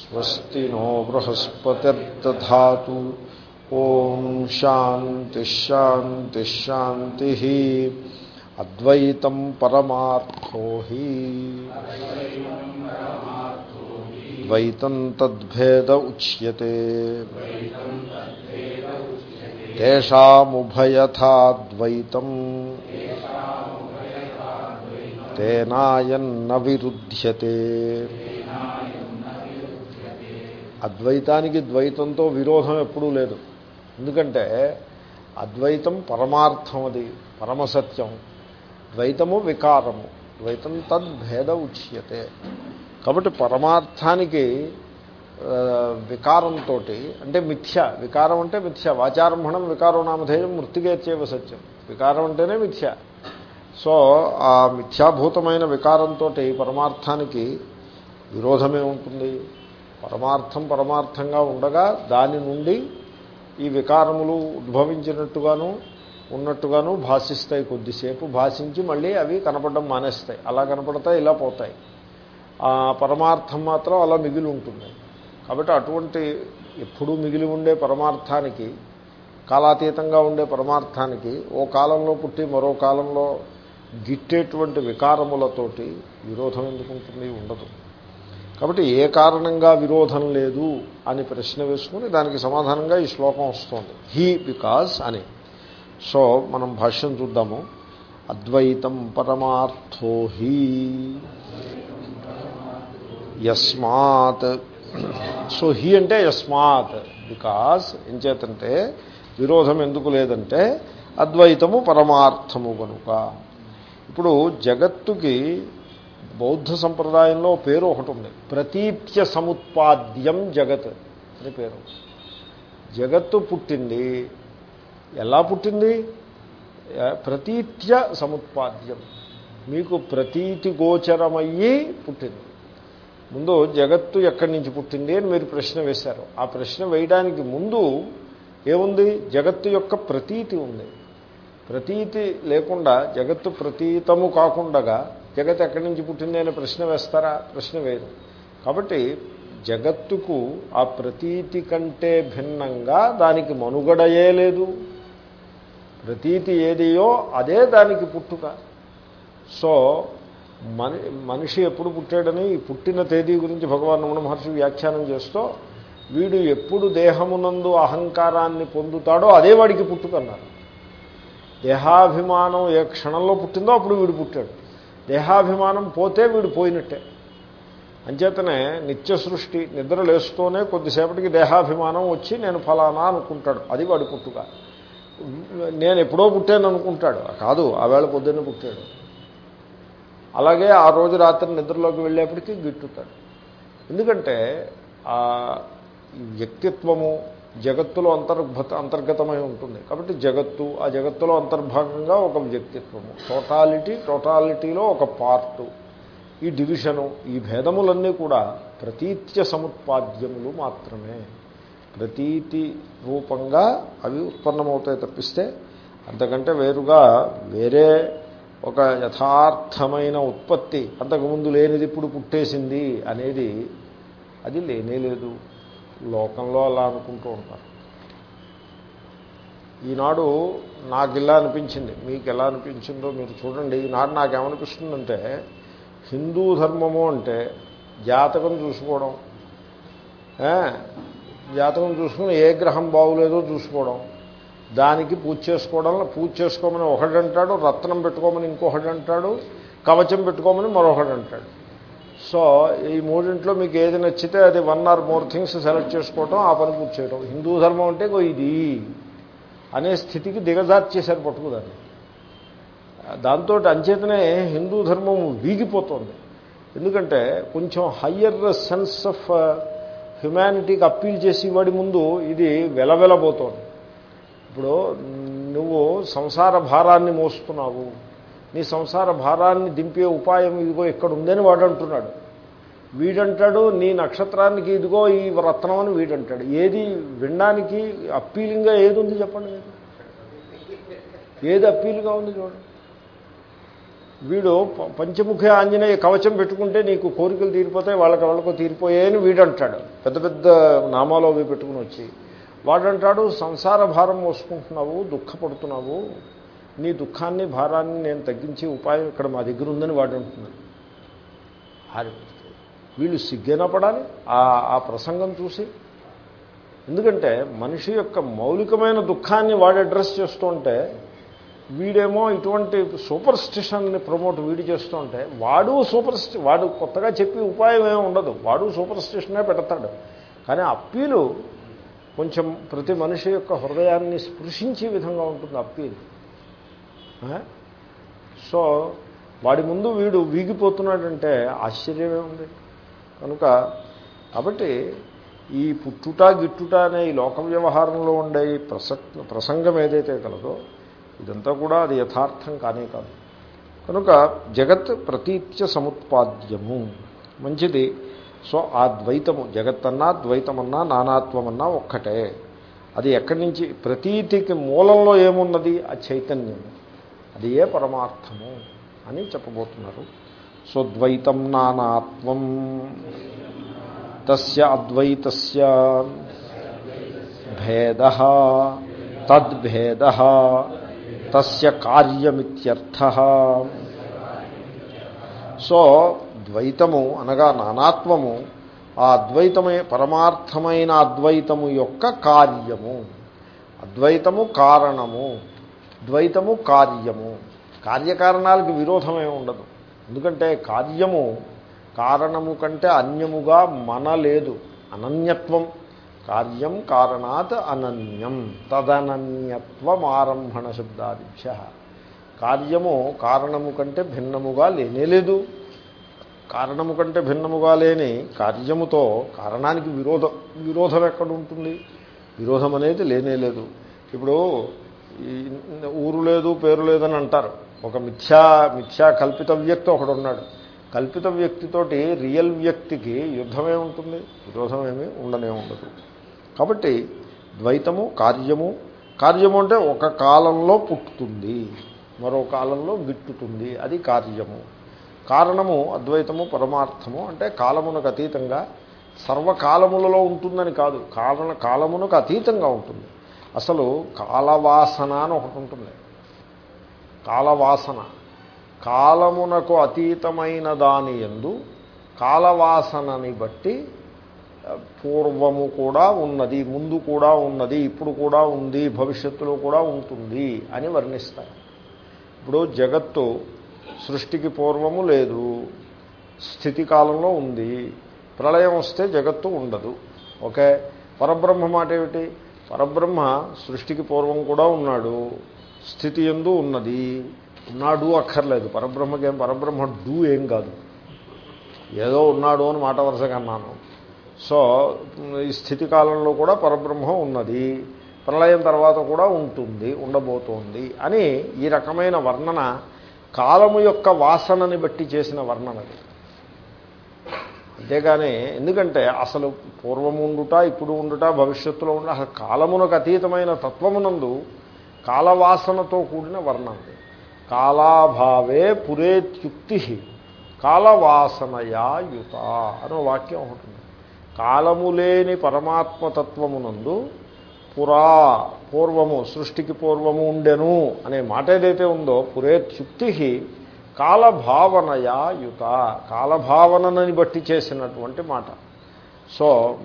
स्वस्ति नो बृहस्पतिर्दधातु। ॐ शान्तिश्शान्तिश्शान्तिः अद्वैतं परमार्थो हि। द्वैतं तद्भेद उच्यते। तेषामुभयथाद्वैतम्। तेनायन्न विरुध्यते అద్వైతానికి ద్వైతంతో విరోధం ఎప్పుడూ లేదు. ఎందుకంటే అద్వైతం పరమార్థం అది పరమసత్యం. ద్వైతము వికారము. ద్వైతం తద్భేద ఉచ్యతే. కాబట్టి పరమార్థానికి వికారంతో అంటే మిథ్య వికారం అంటే మిథ్య. వాచారంభణం వికారో నామధేయం మృతికేత్యేవ సత్యం. వికారం అంటేనే మిథ్య. సో ఆ మిథ్యాభూతమైన వికారంతో పరమార్థానికి విరోధమే ఉంటుంది. పరమార్థం పరమార్థంగా ఉండగా దాని నుండి ఈ వికారములు ఉద్భవించినట్టుగాను ఉన్నట్టుగాను భాషిస్తాయి కొద్దిసేపు. భాషించి మళ్ళీ అవి కనపడడం మానేస్తాయి. అలా కనపడతాయి ఇలా పోతాయి. ఆ పరమార్థం మాత్రం అలా మిగిలి ఉంటుంది. కాబట్టి అటువంటి ఎప్పుడూ మిగిలి ఉండే పరమార్థానికి కాలాతీతంగా ఉండే పరమార్థానికి ఓ కాలంలో పుట్టి మరో కాలంలో గిట్టేటువంటి వికారములతోటి విరోధం ఎందుకుంటుంది? ఉండదు. కాబట్టి ఏ కారణంగా విరోధం లేదు అని ప్రశ్న వేసుకుని దానికి సమాధానంగా ఈ శ్లోకం వస్తుంది. హీ బికాజ్ అని. సో మనం భాష్యం చూద్దాము. అద్వైతం పరమార్థో హీ. యస్మాత్. సో హీ అంటే యస్మాత్. బికాజ్ ఏం చేతంటే విరోధం ఎందుకు లేదంటే అద్వైతము పరమార్థము కనుక ఇప్పుడు జగత్తుకి బౌద్ధ సంప్రదాయంలో పేరు ఒకటి ఉంది. ప్రతీప్య సముత్పాద్యం జగత్ అని పేరు. జగత్తు పుట్టింది. ఎలా పుట్టింది? ప్రతీత్య సముత్పాద్యం. మీకు ప్రతీతి గోచరమయ్యి పుట్టింది. ముందు జగత్తు ఎక్కడి నుంచి పుట్టింది అని మీరు ప్రశ్న వేశారు. ఆ ప్రశ్న వేయడానికి ముందు ఏముంది? జగత్తు యొక్క ప్రతీతి ఉంది. ప్రతీతి లేకుండా జగత్తు ప్రతీతము కాకుండా జగత్ ఎక్కడి నుంచి పుట్టింది అనే ప్రశ్న వేస్తారా? ప్రశ్న వేరు కాబట్టి జగత్తుకు ఆ ప్రతీతి కంటే భిన్నంగా దానికి మనుగడయే లేదు. ప్రతీతి ఏదియో అదే దానికి పుట్టుక. సో మనిషి ఎప్పుడు పుట్టాడని ఈ పుట్టిన తేదీ గురించి భగవాన్ రమణ మహర్షి వ్యాఖ్యానం చేస్తూ వీడు ఎప్పుడు దేహమునందు అహంకారాన్ని పొందుతాడో అదే వాడికి పుట్టుకన్నారు. దేహాభిమానం ఏ క్షణంలో పుట్టిందో అప్పుడు వీడు పుట్టాడు. దేహాభిమానం పోతే వీడు పోయినట్టే. అంచేతనే నిత్య సృష్టి నిద్ర లేస్తూనే కొద్దిసేపటికి దేహాభిమానం వచ్చి నేను ఫలానా అనుకుంటాడు. అది వాడి పుట్టుక. నేను ఎప్పుడో పుట్టాను అనుకుంటాడు. కాదు ఆవేళ పొద్దున్నే పుట్టాడు. అలాగే ఆ రోజు రాత్రి నిద్రలోకి వెళ్ళేప్పటికీ గిట్టుతాడు. ఎందుకంటే ఆ వ్యక్తిత్వము జగత్తులో అంతర్భత అంతర్గతమై ఉంటుంది. కాబట్టి జగత్తు ఆ జగత్తులో అంతర్భాగంగా ఒక వ్యక్తిత్వము. టోటాలిటీ టోటాలిటీలో ఒక పార్టు ఈ డివిజను ఈ భేదములన్నీ కూడా ప్రతీత్య సముత్పాద్యములు మాత్రమే. ప్రతీతి రూపంగా అవి ఉత్పన్నమవుతాయి తప్పిస్తే అంతకంటే వేరుగా వేరే ఒక యథార్థమైన ఉత్పత్తి అంతకుముందు లేనిది ఇప్పుడు పుట్టేసింది అనేది అది లేనే లేదు. లోకంలో అలా అనుకుంటూ ఉంటారు. ఈనాడు నాకు ఇలా అనిపించింది. మీకు ఎలా అనిపించిందో మీరు చూడండి. ఈనాడు నాకేమనిపిస్తుందంటే హిందూ ధర్మము అంటే జాతకం చూసుకోవడం జాతకం చూసుకుని ఏ గ్రహం బాగులేదో చూసుకోవడం దానికి పూజ చేసుకోవడం పూజ చేసుకోమని ఒకడంటాడు అంటాడు రత్నం పెట్టుకోమని ఇంకొకడంటాడు అంటాడు కవచం పెట్టుకోమని మరొకడంటాడు. అంటాడు సో ఈ మూడింట్లో మీకు ఏది నచ్చితే అది one or more things select చేసుకోవటం ఆ పని పూర్తి చేయడం హిందూ ధర్మం అంటే ఇగో ఇది అనే స్థితికి దిగజార్చేశారు పట్టుకుదాన్ని. దాంతో అంచేతనే హిందూ ధర్మం వీగిపోతుంది. ఎందుకంటే కొంచెం హయ్యర్ సెన్స్ ఆఫ్ హ్యుమానిటీకి అప్పీల్ చేసి వాడి ముందు ఇది వెలవెలబోతోంది. ఇప్పుడు నువ్వు సంసార భారాన్ని మోస్తున్నావు. నీ సంసార భారాన్ని దింపే ఉపాయం ఇదిగో ఇక్కడ ఉందని వాడు అంటున్నాడు వీడంటాడు నీ నక్షత్రానికి ఇదిగో ఈ రత్నం అని వీడంటాడు. ఏది వినడానికి అప్పీలింగ్గా ఏది ఉంది చెప్పండి? మీరు ఏది అప్పీలుగా ఉంది చూడండి వీడు పంచముఖ ఆంజనేయ కవచం పెట్టుకుంటే నీకు కోరికలు తీరిపోతాయి వాళ్ళకి వాళ్ళకు తీరిపోయాయని వీడంటాడు. పెద్ద పెద్ద నామాలు అవి పెట్టుకుని వచ్చి. వాడంటాడు సంసార భారం మోసుకుంటున్నావు దుఃఖపడుతున్నావు. నీ దుఃఖాన్ని భారాన్ని నేను తగ్గించే ఉపాయం ఇక్కడ మా దగ్గర ఉందని వాడు అంటున్నాను వీళ్ళు సిగ్గైనా పడాలి ఆ ఆ ప్రసంగం చూసి. ఎందుకంటే మనిషి యొక్క మౌలికమైన దుఃఖాన్ని వాడు అడ్రస్ చేస్తుంటే వీడేమో ఇటువంటి సూపర్ స్టిషన్ని ప్రమోట్ వీడు చేస్తుంటే వాడు సూపర్ స్టి వాడు కొత్తగా చెప్పి ఉపాయం ఏమి ఉండదు. వాడు సూపర్ స్టిషనే పెడతాడు. కానీ అప్పీలు కొంచెం ప్రతి మనిషి యొక్క హృదయాన్ని స్పృశించే విధంగా ఉంటుంది అప్పీలు. సో వాడి ముందు వీడు వీగిపోతున్నాడంటే ఆశ్చర్యమే ఉంది. కనుక కాబట్టి ఈ పుట్టుట గిట్టుట అనే ఈ లోక వ్యవహారంలో ఉండే ఈ ప్రసంగం ఏదైతే కలదో ఇదంతా కూడా అది యథార్థం కానే కాదు. కనుక జగత్ ప్రతీత్య సముత్పాద్యము. మంచిది. సో ఆ ద్వైతము జగత్తన్నా ద్వైతమన్నా నానాత్వమన్నా ఒక్కటే. అది ఎక్కడి నుంచి ప్రతీతికి మూలంలో ఏమున్నది? ఆ చైతన్యము. అది ఏ పరమార్థము అని చెప్పబోతున్నారు. సో ద్వైతం నానాత్వం తస్య అద్వైతస్య భేద తద్భేద తస్య కార్యమిత్యర్థ. సో ద్వైతము అనగా నానాత్వము ఆ అద్వైతమే పరమార్థమైన అద్వైతము యొక్క కార్యము. అద్వైతము కారణము. ద్వైతము కార్యము. కార్యకారణాలకు విరోధమే ఉండదు. ఎందుకంటే కార్యము కారణము కంటే అన్యముగా మనలేదు. అనన్యత్వం. కార్యం కారణాత్ అనన్యం. తదనన్యత్వం ఆరంభణ శబ్దాదిభ్య కార్యము కారణము కంటే భిన్నముగా లేనేలేదు కారణము కంటే భిన్నముగా లేని కార్యముతో కారణానికి విరోధం విరోధం ఎక్కడ ఉంటుంది విరోధం అనేది లేనేలేదు ఇప్పుడు ఊరు లేదు పేరు లేదని అంటారు. ఒక మిథ్యా మిథ్యా కల్పిత వ్యక్తి ఒకడు ఉన్నాడు కల్పిత వ్యక్తితోటి రియల్ వ్యక్తికి యుద్ధమే ఉంటుంది విరోధం ఏమీ ఉండనే ఉండదు. కాబట్టి ద్వైతము కార్యము కార్యము అంటే ఒక కాలంలో పుట్టుతుంది మరో కాలంలో గిట్టుతుంది అది కార్యము. కారణము అద్వైతము పరమార్థము అంటే కాలమునకు అతీతంగా సర్వకాలములలో ఉంటుందని కాదు కారణ కాలమునకు అతీతంగా ఉంటుంది. అసలు కాలవాసన అని ఒకటి ఉంటుంది. కాలవాసన. కాలమునకు అతీతమైన దాని ఎందు కాలవాసనని బట్టి పూర్వము కూడా ఉన్నది ముందు కూడా ఉన్నది ఇప్పుడు కూడా ఉంది భవిష్యత్తులో కూడా ఉంటుంది అని వర్ణిస్తారు. ఇప్పుడు జగత్తు సృష్టికి పూర్వము లేదు స్థితి కాలంలో ఉంది ప్రళయం వస్తే జగత్తు ఉండదు. ఓకే? పరబ్రహ్మ మాట ఏమిటి? పరబ్రహ్మ సృష్టికి పూర్వం కూడా ఉన్నాడు. స్థితి ఎందు ఉన్నది. ఉన్నాడు అక్కర్లేదు. పరబ్రహ్మకేం పరబ్రహ్మ డూ ఏం కాదు. ఏదో ఉన్నాడు అని మాట వరుసగా అన్నాను సో ఈ స్థితి కాలంలో కూడా పరబ్రహ్మ ఉన్నది. ప్రళయం తర్వాత కూడా ఉంటుంది ఉండబోతోంది అని ఈ రకమైన వర్ణన కాలము యొక్క వాసనని బట్టి చేసిన వర్ణనది అంతేగాని ఎందుకంటే అసలు పూర్వము ఉండుట ఇప్పుడు ఉండుట భవిష్యత్తులో ఉండ అసలు కాలమునకు అతీతమైన తత్వమునందు కాలవాసనతో కూడిన వర్ణం కాలాభావే పురేత్యుక్తి కాలవాసనయా యుత అనే వాక్యం ఒకటి కాలము లేని పరమాత్మతత్వమునందు పురా పూర్వము సృష్టికి పూర్వము ఉండెను అనే మాట ఏదైతే ఉందో పురేత్యుక్తి కాలభావనయా యుత కాలభావనని బట్టి చేసినటువంటి మాట. సో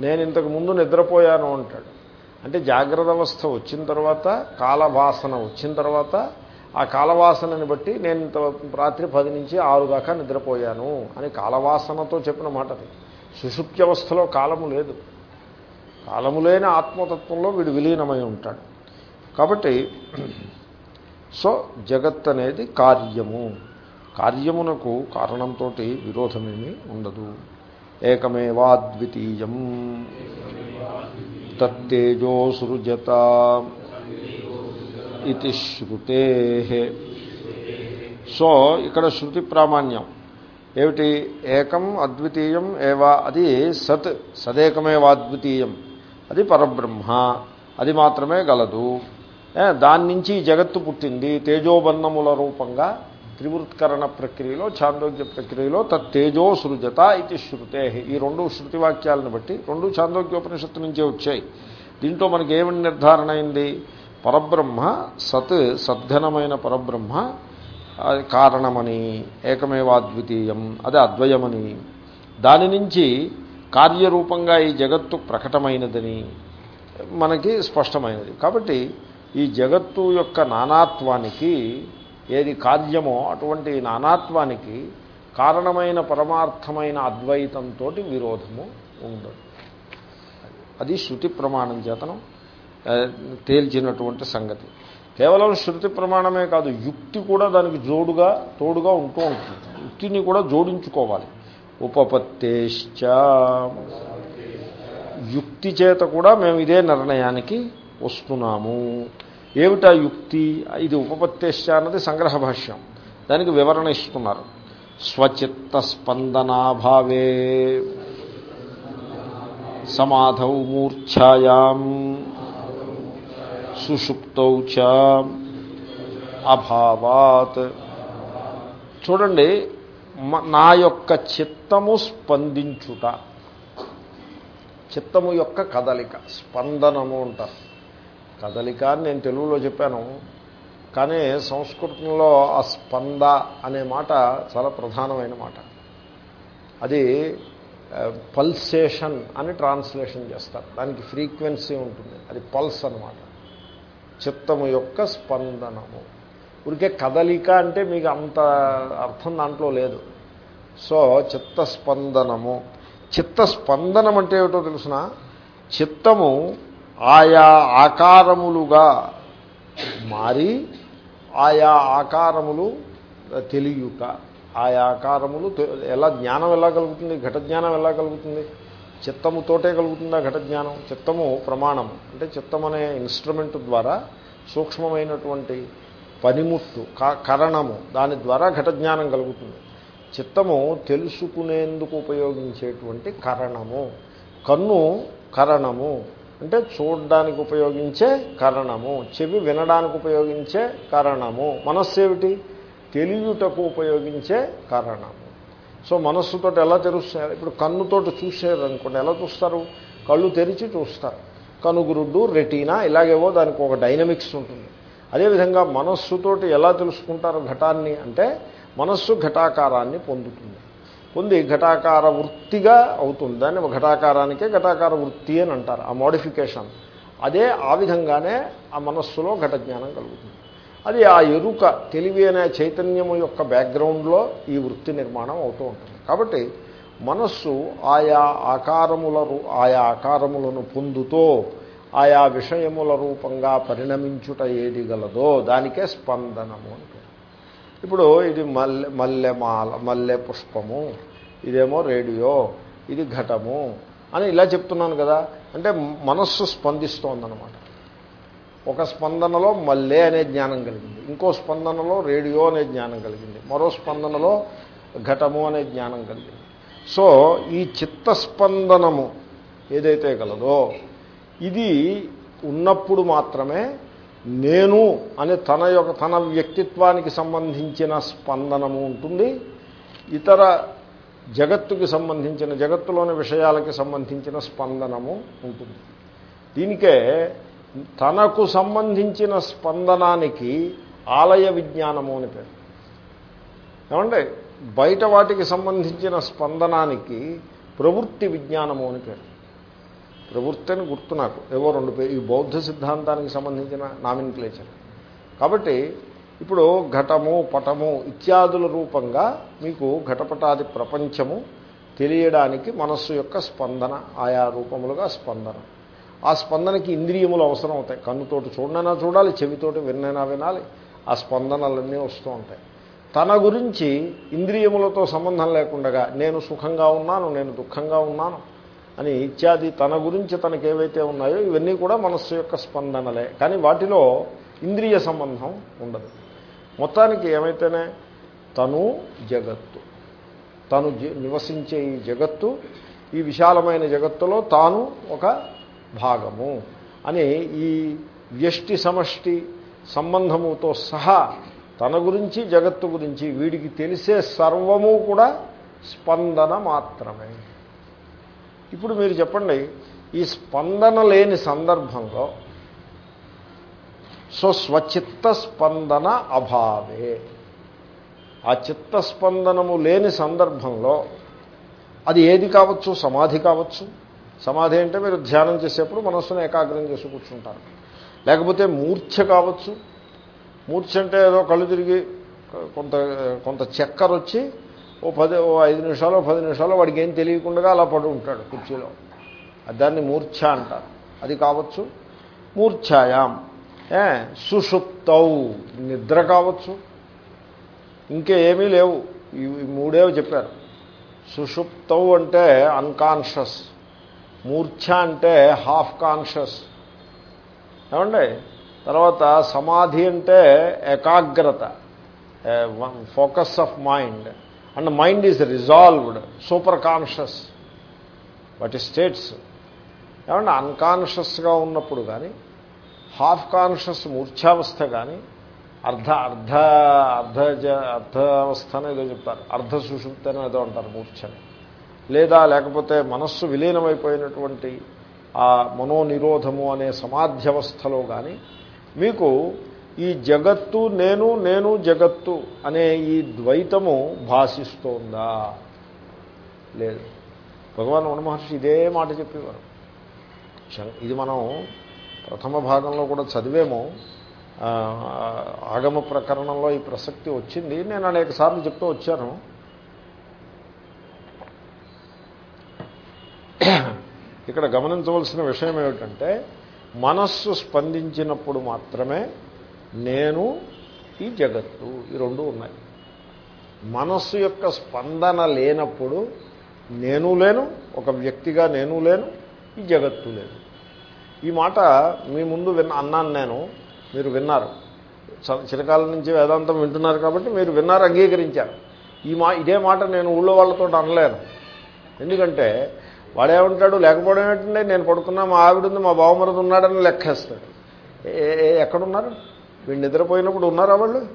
నేను ఇంతకు ముందు నిద్రపోయాను అంటాడు. అంటే జాగ్రత్త అవస్థ వచ్చిన తర్వాత కాలవాసన వచ్చిన తర్వాత ఆ కాలవాసనని బట్టి నేను ఇంత రాత్రి పది నుంచి ఆరు దాకా నిద్రపోయాను అని కాలవాసనతో చెప్పిన మాట అది. సుషుప్త్యవస్థలో కాలము లేదు. కాలము లేని ఆత్మతత్వంలో వీడు విలీనమై ఉంటాడు. కాబట్టి సో జగత్ అనేది కార్యము. కార్యమునకు కారణంతో విరోధమేమీ ఉండదు. ఏకమేవాద్వితీయం. తత్తేజో సృజత ఇది శృతే. సో ఇక్కడ శృతి ప్రామాణ్యం. ఏమిటి? ఏకం అద్వితీయం ఏవా? అది సత్ సదేకమేవాద్వితీయం. అది పరబ్రహ్మ. అది మాత్రమే గలదు. దాని నుంచి జగత్తు పుట్టింది. తేజోబన్నముల రూపంగా త్రివృత్కరణ ప్రక్రియలో చాందోగ్య ప్రక్రియలో తేజో సృజత ఇది శృతే. ఈ రెండు శృతి వాక్యాలను బట్టి రెండు చాందోగ్యోపనిషత్తు నుంచే వచ్చాయి. దీంట్లో మనకి ఏమని నిర్ధారణ అయింది? పరబ్రహ్మ సత్ సద్ఘనమైన పరబ్రహ్మ కారణమని ఏకమేవాద్వితీయం అది అద్వయమని. దాని నుంచి కార్యరూపంగా ఈ జగత్తు ప్రకటమైనదని మనకి స్పష్టమైనది. కాబట్టి ఈ జగత్తు యొక్క నానాత్వానికి ఏది కార్యమో అటువంటి నానాత్వానికి కారణమైన పరమార్థమైన అద్వైతంతో విరోధము ఉండదు. అది శృతి ప్రమాణం చేతనం తేల్చినటువంటి సంగతి. కేవలం శృతి ప్రమాణమే కాదు యుక్తి కూడా దానికి జోడుగా తోడుగా ఉంటూ ఉంటుంది. యుక్తిని కూడా జోడించుకోవాలి. ఉపపత్తేశ్చ. యుక్తి చేత కూడా మేము ఇదే నిర్ణయానికి వస్తున్నాము. ఏమిటా యుక్తి? ఇది ఉపపత్తేశ్చ అన్నది సంగ్రహ భాష్యం. దానికి వివరణ ఇస్తున్నారు. స్వచిత్త స్పందనాభావే సమాధౌ మూర్ఛాయాం సుషుప్తౌ చ అభావాత్. చూడండి నా యొక్క చిత్తము స్పందించుట. చిత్తము యొక్క కదలిక స్పందనము అంటారు. కదలిక అని నేను తెలుగులో చెప్పాను కానీ సంస్కృతంలో ఆ స్పంద అనే మాట చాలా ప్రధానమైన మాట. అది పల్సేషన్ అని ట్రాన్స్లేషన్ చేస్తారు. దానికి ఫ్రీక్వెన్సీ ఉంటుంది. అది పల్స్ అనమాట చిత్తము యొక్క స్పందనము. ఊరికే కదలిక అంటే మీకు అంత అర్థం దాంట్లో లేదు. సో చిత్తస్పందనము. చిత్తస్పందనం అంటే ఏమిటో తెలుసిన? చిత్తము ఆయా ఆకారములుగా మారి ఆయా ఆకారములు తెలియుట. ఆయా ఆకారములు ఎలా జ్ఞానం ఎలా కలుగుతుంది? ఘట జ్ఞానం ఎలా కలుగుతుంది? చిత్తముతోటే కలుగుతుందా ఘట జ్ఞానం? చిత్తము ప్రమాణము. అంటే చిత్తం అనే ఇన్స్ట్రుమెంట్ ద్వారా సూక్ష్మమైనటువంటి పనిముట్టు కరణము దాని ద్వారా ఘట జ్ఞానం కలుగుతుంది. చిత్తము తెలుసుకునేందుకు ఉపయోగించేటువంటి కరణము. కన్ను కరణము. అంటే చూడడానికి ఉపయోగించే కరణము చెవి వినడానికి ఉపయోగించే కరణము. మనస్సు ఏమిటి తెలియుటకు ఉపయోగించే కారణము. సో మనస్సుతో ఎలా తెరుస్తారు ఇప్పుడు కన్నుతోటి చూసారు అనుకోండి ఎలా చూస్తారు? కళ్ళు తెరిచి చూస్తారు. కనుగురుడ్డు రెటీనా ఇలాగేవో దానికి ఒక డైనమిక్స్ ఉంటుంది. అదేవిధంగా మనస్సుతోటి ఎలా తెలుసుకుంటారు ఘటాన్ని అంటే మనస్సు ఘటాకారాన్ని పొందుతుంది. పొంది ఘటాకార వృత్తిగా అవుతుంది. దాన్ని ఘటాకారానికే ఘటాకార వృత్తి అని అంటారు ఆ మోడిఫికేషన్ అదే ఆ విధంగానే ఆ మనస్సులో ఘట జ్ఞానం కలుగుతుంది. అది ఆ ఎరుక తెలివి అనే చైతన్యము యొక్క బ్యాక్గ్రౌండ్లో ఈ వృత్తి నిర్మాణం అవుతూ ఉంటుంది. కాబట్టి మనస్సు ఆయా ఆకారముల ఆయా ఆకారములను పొందుతో ఆయా విషయముల రూపంగా పరిణమించుట ఏది గలదో దానికే స్పందనము ఇప్పుడు ఇది మల్లె మల్లెమాల మల్లె పుష్పము ఇదేమో రేడియో ఇది ఘటము అని ఇలా చెప్తున్నాను కదా. అంటే మనస్సు స్పందిస్తోందనమాట ఒక స్పందనలో మల్లె అనే జ్ఞానం కలిగింది. ఇంకో స్పందనలో రేడియో అనే జ్ఞానం కలిగింది. మరో స్పందనలో ఘటము అనే జ్ఞానం కలిగింది. సో ఈ చిత్తస్పందనము ఏదైతే కలదో ఇది ఉన్నప్పుడు మాత్రమే నేను అనే తన యొక్క తన వ్యక్తిత్వానికి సంబంధించిన స్పందనము ఉంటుంది. ఇతర జగత్తుకి సంబంధించిన జగత్తులోని విషయాలకి సంబంధించిన స్పందనము ఉంటుంది. దీనికే తనకు సంబంధించిన స్పందనానికి ఆలయ విజ్ఞానము అని పేరు. ఏమంటే బయట వాటికి సంబంధించిన స్పందనానికి ప్రవృత్తి విజ్ఞానము అని పేరు. ప్రవృత్తి అని గుర్తు నాకు. ఏవో రెండు పేరు ఈ బౌద్ధ సిద్ధాంతానికి సంబంధించిన నామిన్క్లేచర్. కాబట్టి ఇప్పుడు ఘటము పటము ఇత్యాదుల రూపంగా మీకు ఘటపటాది ప్రపంచము తెలియడానికి మనస్సు యొక్క స్పందన ఆయా రూపములుగా స్పందన. ఆ స్పందనకి ఇంద్రియములు అవసరం అవుతాయి. కన్నుతోటి చూడనైనా చూడాలి చెవితోటి విన్నైనా వినాలి. ఆ స్పందనలన్నీ వస్తూ ఉంటాయి. తన గురించి ఇంద్రియములతో సంబంధం లేకుండా నేను సుఖంగా ఉన్నాను నేను దుఃఖంగా ఉన్నాను. అని ఇత్యాది తన గురించి తనకు ఏవైతే ఉన్నాయో ఇవన్నీ కూడా మనస్సు యొక్క స్పందనలే. కానీ వాటిలో ఇంద్రియ సంబంధం ఉండదు. మొత్తానికి ఏమైతేనే తను జగత్తు. తను నివసించే ఈ జగత్తు ఈ విశాలమైన జగత్తులో తాను ఒక భాగము అని ఈ వ్యష్టి సమష్టి సంబంధముతో సహా తన గురించి జగత్తు గురించి వీడికి తెలిసే సర్వము కూడా స్పందన మాత్రమే. ఇప్పుడు మీరు చెప్పండి ఈ స్పందన లేని సందర్భంలో సో స్వచిత్త స్పందన అభావే. ఆ చిత్తస్పందనము లేని సందర్భంలో అది ఏది కావచ్చు? సమాధి కావచ్చు. సమాధి అంటే మీరు ధ్యానం చేసేప్పుడు మనస్సును ఏకాగ్రం చేసి కూర్చుంటారు. లేకపోతే మూర్ఛ కావచ్చు. మూర్ఛ అంటే ఏదో కళ్ళు తిరిగి కొంత కొంత చక్కెర వచ్చి ఓ పది ఓ ఐదు నిమిషాలు పది నిమిషాలు వాడికి ఏం తెలియకుండా అలా పడి ఉంటాడు కుర్చీలో. దాన్ని మూర్ఛ అంటారు. అది కావచ్చు. మూర్ఛాయాం. ఏ సుషుప్తౌ. నిద్ర కావచ్చు. ఇంకా ఏమీ లేవు. ఈ మూడేవి చెప్పారు. సుషుప్తౌ అంటే అన్కాన్షియస్ మూర్ఛ అంటే హాఫ్ కాన్షియస్ ఏమండి? తర్వాత సమాధి అంటే ఏకాగ్రత. Focus of mind and mind is resolved super conscious వాటి స్టేట్స్ ఏమంటే అన్కాన్షియస్గా ఉన్నప్పుడు కానీ హాఫ్ కాన్షియస్ మూర్ఛావస్థ కానీ అర్ధ అర్ధ అర్ధ అర్ధావస్థ అని ఏదో చెప్తారు అర్ధ సుషుప్తి అని ఏదో అంటారు మూర్ఛని లేదా లేకపోతే మనస్సు విలీనమైపోయినటువంటి ఆ మనోనిరోధము అనే సమాధ్యవస్థలో కానీ మీకు ఈ జగత్తు నేను నేను జగత్తు అనే ఈ ద్వైతము భాషిస్తోందా? లేదు. భగవాన్ వన మహర్షి ఇదే మాట చెప్పేవారు. ఇది మనం ప్రథమ భాగంలో కూడా చదివేమో. ఆగమ ప్రకరణంలో ఈ ప్రసక్తి వచ్చింది. నేను అనేక సార్లు చెప్తూ వచ్చాను. ఇక్కడ గమనించవలసిన విషయం ఏమిటంటే మనస్సు స్పందించినప్పుడు మాత్రమే నేను ఈ జగత్తు ఈ రెండు ఉన్నాయి. మనస్సు యొక్క స్పందన లేనప్పుడు నేను లేను ఒక వ్యక్తిగా నేను లేను ఈ జగత్తు లేదు. ఈ మాట మీ ముందు విన్న అన్నాను నేను మీరు విన్నారు. చిరకాలం నుంచి వేదాంతం వింటున్నారు కాబట్టి మీరు విన్నారు అంగీకరించారు. ఈ మా ఇదే మాట నేను ఊళ్ళో వాళ్ళతో అనలేను. ఎందుకంటే వాడేమంటాడు లేకపోవడం ఏంటంటే నేను పడుకున్నా మా ఆవిడుంది మా బావమరుదు ఉన్నాడని లెక్కేస్తాడు. ఎక్కడున్నారు? వీడు నిద్రపోయినప్పుడు ఉన్నారా వాళ్ళు?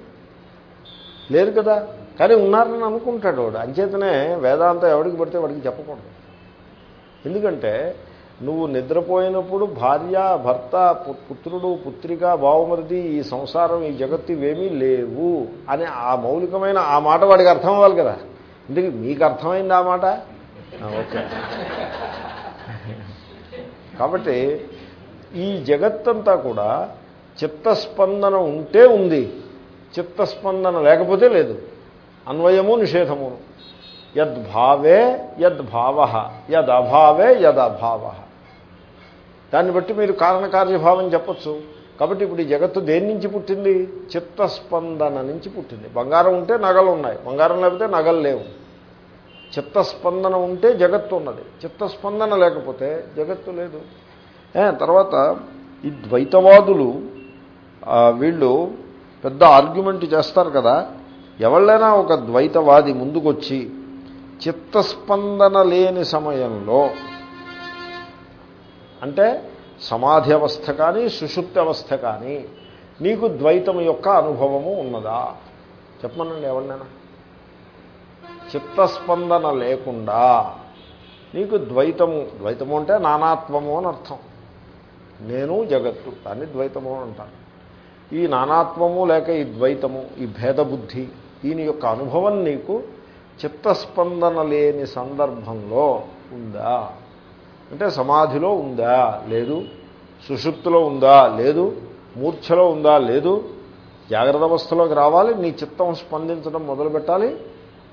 లేరు కదా. కానీ ఉన్నారని అనుకుంటాడు వాడు. అంచేతనే వేదాంతం ఎవడికి పడితే వాడికి చెప్పకూడదు. ఎందుకంటే నువ్వు నిద్రపోయినప్పుడు భార్య భర్త పుత్రుడు పుత్రిక బావమరిది ఈ సంసారం ఈ జగత్తు ఇవేమీ లేవు అని ఆ మౌలికమైన ఆ మాట వాడికి అర్థం అవ్వాలి కదా. ఇందుకు మీకు అర్థమైంది ఆ మాట? ఓకే. కాబట్టి ఈ జగత్తంతా కూడా చిత్తస్పందన ఉంటే ఉంది. చిత్తస్పందన లేకపోతే లేదు. అన్వయము నిషేధము. యద్భావే యద్భావ. యదభావే యదభావ. దాన్ని బట్టి మీరు కారణకార్యభావం చెప్పచ్చు. కాబట్టి ఇప్పుడు ఈ జగత్తు దేని నుంచి పుట్టింది? చిత్తస్పందన నుంచి పుట్టింది. బంగారం ఉంటే నగలు ఉన్నాయి. బంగారం లేకపోతే నగలు లేవు. చిత్తస్పందన ఉంటే జగత్తు ఉన్నది. చిత్తస్పందన లేకపోతే జగత్తు లేదు. తర్వాత ఈ ద్వైతవాదులు వీళ్ళు పెద్ద ఆర్గ్యుమెంట్ చేస్తారు కదా. ఎవళ్ళైనా ఒక ద్వైతవాది ముందుకొచ్చి చిత్తస్పందన లేని సమయంలో అంటే సమాధి అవస్థ కానీ సుషుప్తి అవస్థ కానీ నీకు ద్వైతం యొక్క అనుభవము ఉన్నదా? చెప్పమనండి ఎవరినైనా. చిత్తస్పందన లేకుండా నీకు ద్వైతము ద్వైతము అంటే నానాత్వము అని అర్థం. నేను జగత్తు దాన్ని ద్వైతము అంటాను ఈ నానాత్వము లేక ఈ ద్వైతము ఈ భేదబుద్ధి దీని యొక్క అనుభవం నీకు చిత్తస్పందన లేని సందర్భంలో ఉందా? అంటే సమాధిలో ఉందా? లేదు. సుషుప్తిలో ఉందా? లేదు. మూర్ఛలో ఉందా? లేదు. జాగ్రత్త అవస్థలోకి రావాలి. నీ చిత్తం స్పందించడం మొదలుపెట్టాలి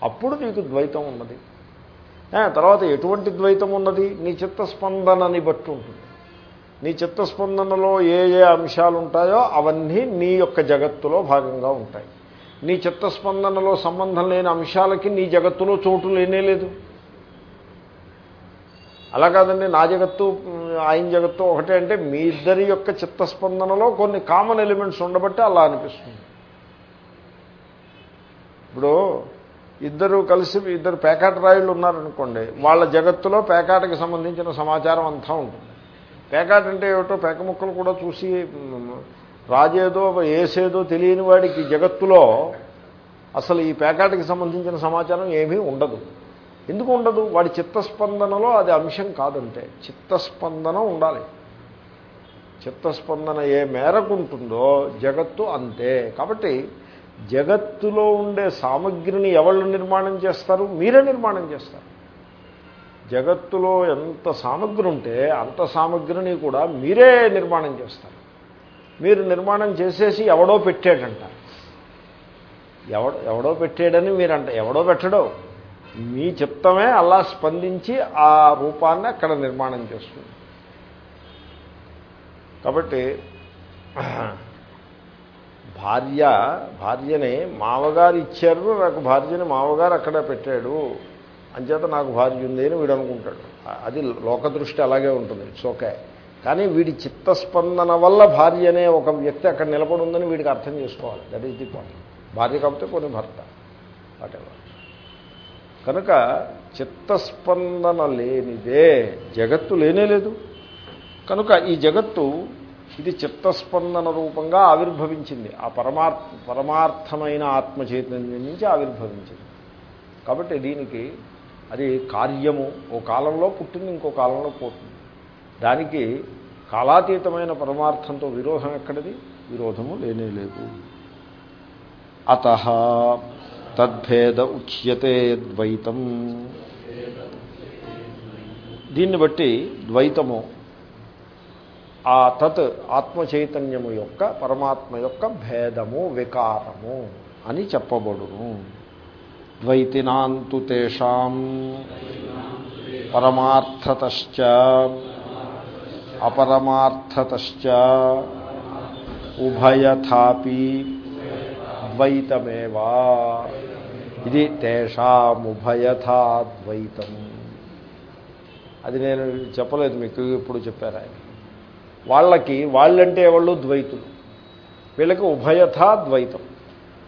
అప్పుడు నీకు ద్వైతం ఉన్నది. తర్వాత ఎటువంటి ద్వైతం ఉన్నది? నీ చిత్తస్పందనని బట్టి ఉంటుంది. నీ చిత్తస్పందనలో ఏ ఏ అంశాలు ఉంటాయో అవన్నీ నీ యొక్క జగత్తులో భాగంగా ఉంటాయి. నీ చిత్తస్పందనలో సంబంధం లేని అంశాలకి నీ జగత్తులో చోటు లేనే లేదు. అలా కాదండి నా జగత్తు ఆయన జగత్తు ఒకటే అంటే మీ ఇద్దరి యొక్క చిత్తస్పందనలో కొన్ని కామన్ ఎలిమెంట్స్ ఉండబట్టి అలా అనిపిస్తుంది. ఇప్పుడు ఇద్దరు కలిసి ఇద్దరు పేకాట రాయుళ్ళు ఉన్నారనుకోండి వాళ్ళ జగత్తులో పేకాటకి సంబంధించిన సమాచారం అంతా ఉంటుంది. పేకాట అంటే ఏమిటో పేక ముక్కలు కూడా చూసి రాజేదో ఏసేదో తెలియని వాడికి జగత్తులో అసలు ఈ పేకాటకి సంబంధించిన సమాచారం ఏమీ ఉండదు. ఎందుకు ఉండదు? వాడి చిత్తస్పందనలో అది అంశం కాదంటే. చిత్తస్పందన ఉండాలి. చిత్తస్పందన ఏ మేరకు ఉంటుందో జగత్తు అంతే. కాబట్టి జగత్తులో ఉండే సామగ్రిని ఎవళ్ళు నిర్మాణం చేస్తారు? మీరే నిర్మాణం చేస్తారు. జగత్తులో ఎంత సామగ్రి ఉంటే అంత సామగ్రిని కూడా మీరే నిర్మాణం చేస్తారు. మీరు నిర్మాణం చేసేసి ఎవడో పెట్టాడంట. ఎవడ ఎవడో పెట్టాడని మీరంట ఎవడో పెట్టడో. మీ చిత్తమే అలా స్పందించి ఆ రూపాన్ని అక్కడ నిర్మాణం చేస్తుంది. కాబట్టి భార్య భార్యని మావగారు ఇచ్చారు నాకు భార్యని మావగారు అక్కడ పెట్టాడు. అంచేత నాకు భార్య ఉంది అని వీడు అనుకుంటాడు అది లోకదృష్టి అలాగే ఉంటుంది ఇట్స్ ఓకే. కానీ వీడి చిత్తస్పందన వల్ల భార్య అనే ఒక వ్యక్తి అక్కడ నిలబడి ఉందని వీడికి అర్థం చేసుకోవాలి. దట్ ఈస్ ది పాయింట్ భార్య కాకపోతే కొన్ని భర్త. వాటెవర్ కనుక చిత్తస్పందన లేనిదే జగత్తు లేనే లేదు. కనుక ఈ జగత్తు ఇది చిత్తస్పందన రూపంగా ఆవిర్భవించింది. ఆ పరమార్థ పరమార్థమైన ఆత్మచైతన్యం నుంచి ఆవిర్భవించింది. కాబట్టి దీనికి అది కార్యము. ఓ కాలంలో పుట్టింది ఇంకో కాలంలో పోతుంది. దానికి కాలాతీతమైన పరమార్థంతో విరోధం ఎక్కడిది? విరోధము లేనే లేదు. అత తద్భేద ఉచ్యతే ద్వైతం. దీన్ని బట్టి ద్వైతము ఆ తత్ ఆత్మచైతన్యము యొక్క పరమాత్మ యొక్క భేదము వికారము అని చెప్పబడును. ద్వైతినాంతు తేషాం పరమార్థతశ్చ అపరమార్థతశ్చ ఉభయథాపి ద్వైతమేవా. ఇది తేషాముభయథాద్వైతం. అది నేను చెప్పలేదు మీకు ఇప్పుడు చెప్పారు ఆయన. వాళ్ళకి వాళ్ళంటే వాళ్ళు ద్వైతులు. వీళ్ళకి ఉభయథా ద్వైతం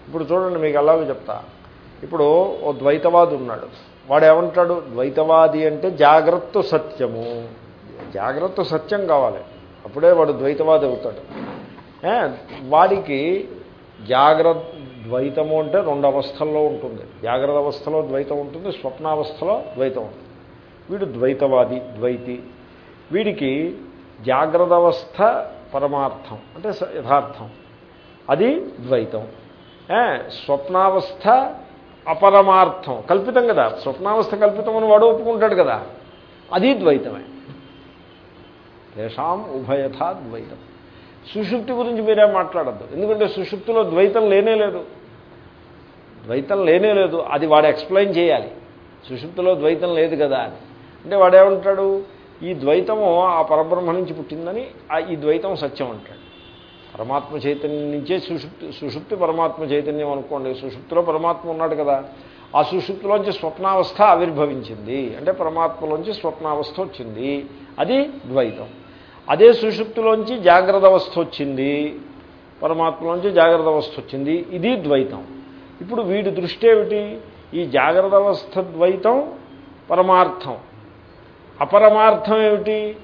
ఇప్పుడు చూడండి మీకు అలాగే చెప్తా. ఇప్పుడు ఓ ద్వైతవాది ఉన్నాడు. వాడు ఏమంటాడు ద్వైతవాది అంటే జాగ్రత్త సత్యము. జాగ్రత్త సత్యం కావాలి. అప్పుడే వాడు ద్వైతవాది అవుతాడు. వాడికి జాగ్రత్త ద్వైతము అంటే రెండు అవస్థల్లో ఉంటుంది. జాగ్రత్త అవస్థలో ద్వైతం ఉంటుంది స్వప్నావస్థలో ద్వైతం ఉంటుంది. వీడు ద్వైతవాది ద్వైతి. వీడికి జాగ్రత్త అవస్థ పరమార్థం అంటే యథార్థం. అది ద్వైతం. స్వప్నావస్థ అపరమార్థం. కల్పితం కదా. స్వప్నావస్థ కల్పితం అని వాడు ఒప్పుకుంటాడు కదా. అది ద్వైతమే. తేషాం ఉభయథా ద్వైతం. సుషుప్తి గురించి మీరేం మాట్లాడద్దు. ఎందుకంటే సుషుప్తిలో ద్వైతం లేనే లేదు. ద్వైతం లేనే లేదు. అది వాడు ఎక్స్ప్లెయిన్ చేయాలి. సుషుప్తిలో ద్వైతం లేదు కదా అని. అంటే వాడేమంటాడు? ఈ ద్వైతము ఆ పరబ్రహ్మ నుంచి పుట్టిందని ఈ ద్వైతం సత్యం అంటాడు. పరమాత్మ చైతన్యం నుంచే సుషుప్తి సుషుప్తి పరమాత్మ చైతన్యం అనుకోండి. సుషుప్తిలో పరమాత్మ ఉన్నాడు కదా. ఆ సుషుప్తిలోంచి స్వప్నావస్థ ఆవిర్భవించింది. అంటే పరమాత్మలోంచి స్వప్నావస్థ వచ్చింది. అది ద్వైతం. అదే సుషుప్తిలోంచి జాగ్రత్త అవస్థ వచ్చింది. పరమాత్మలోంచి జాగ్రత్త అవస్థ వచ్చింది. ఇది ద్వైతం. ఇప్పుడు వీడి దృష్టి ఏమిటి? ఈ జాగ్రత్త అవస్థ ద్వైతం పరమార్థం. అపరమార్థం ఏమిటి?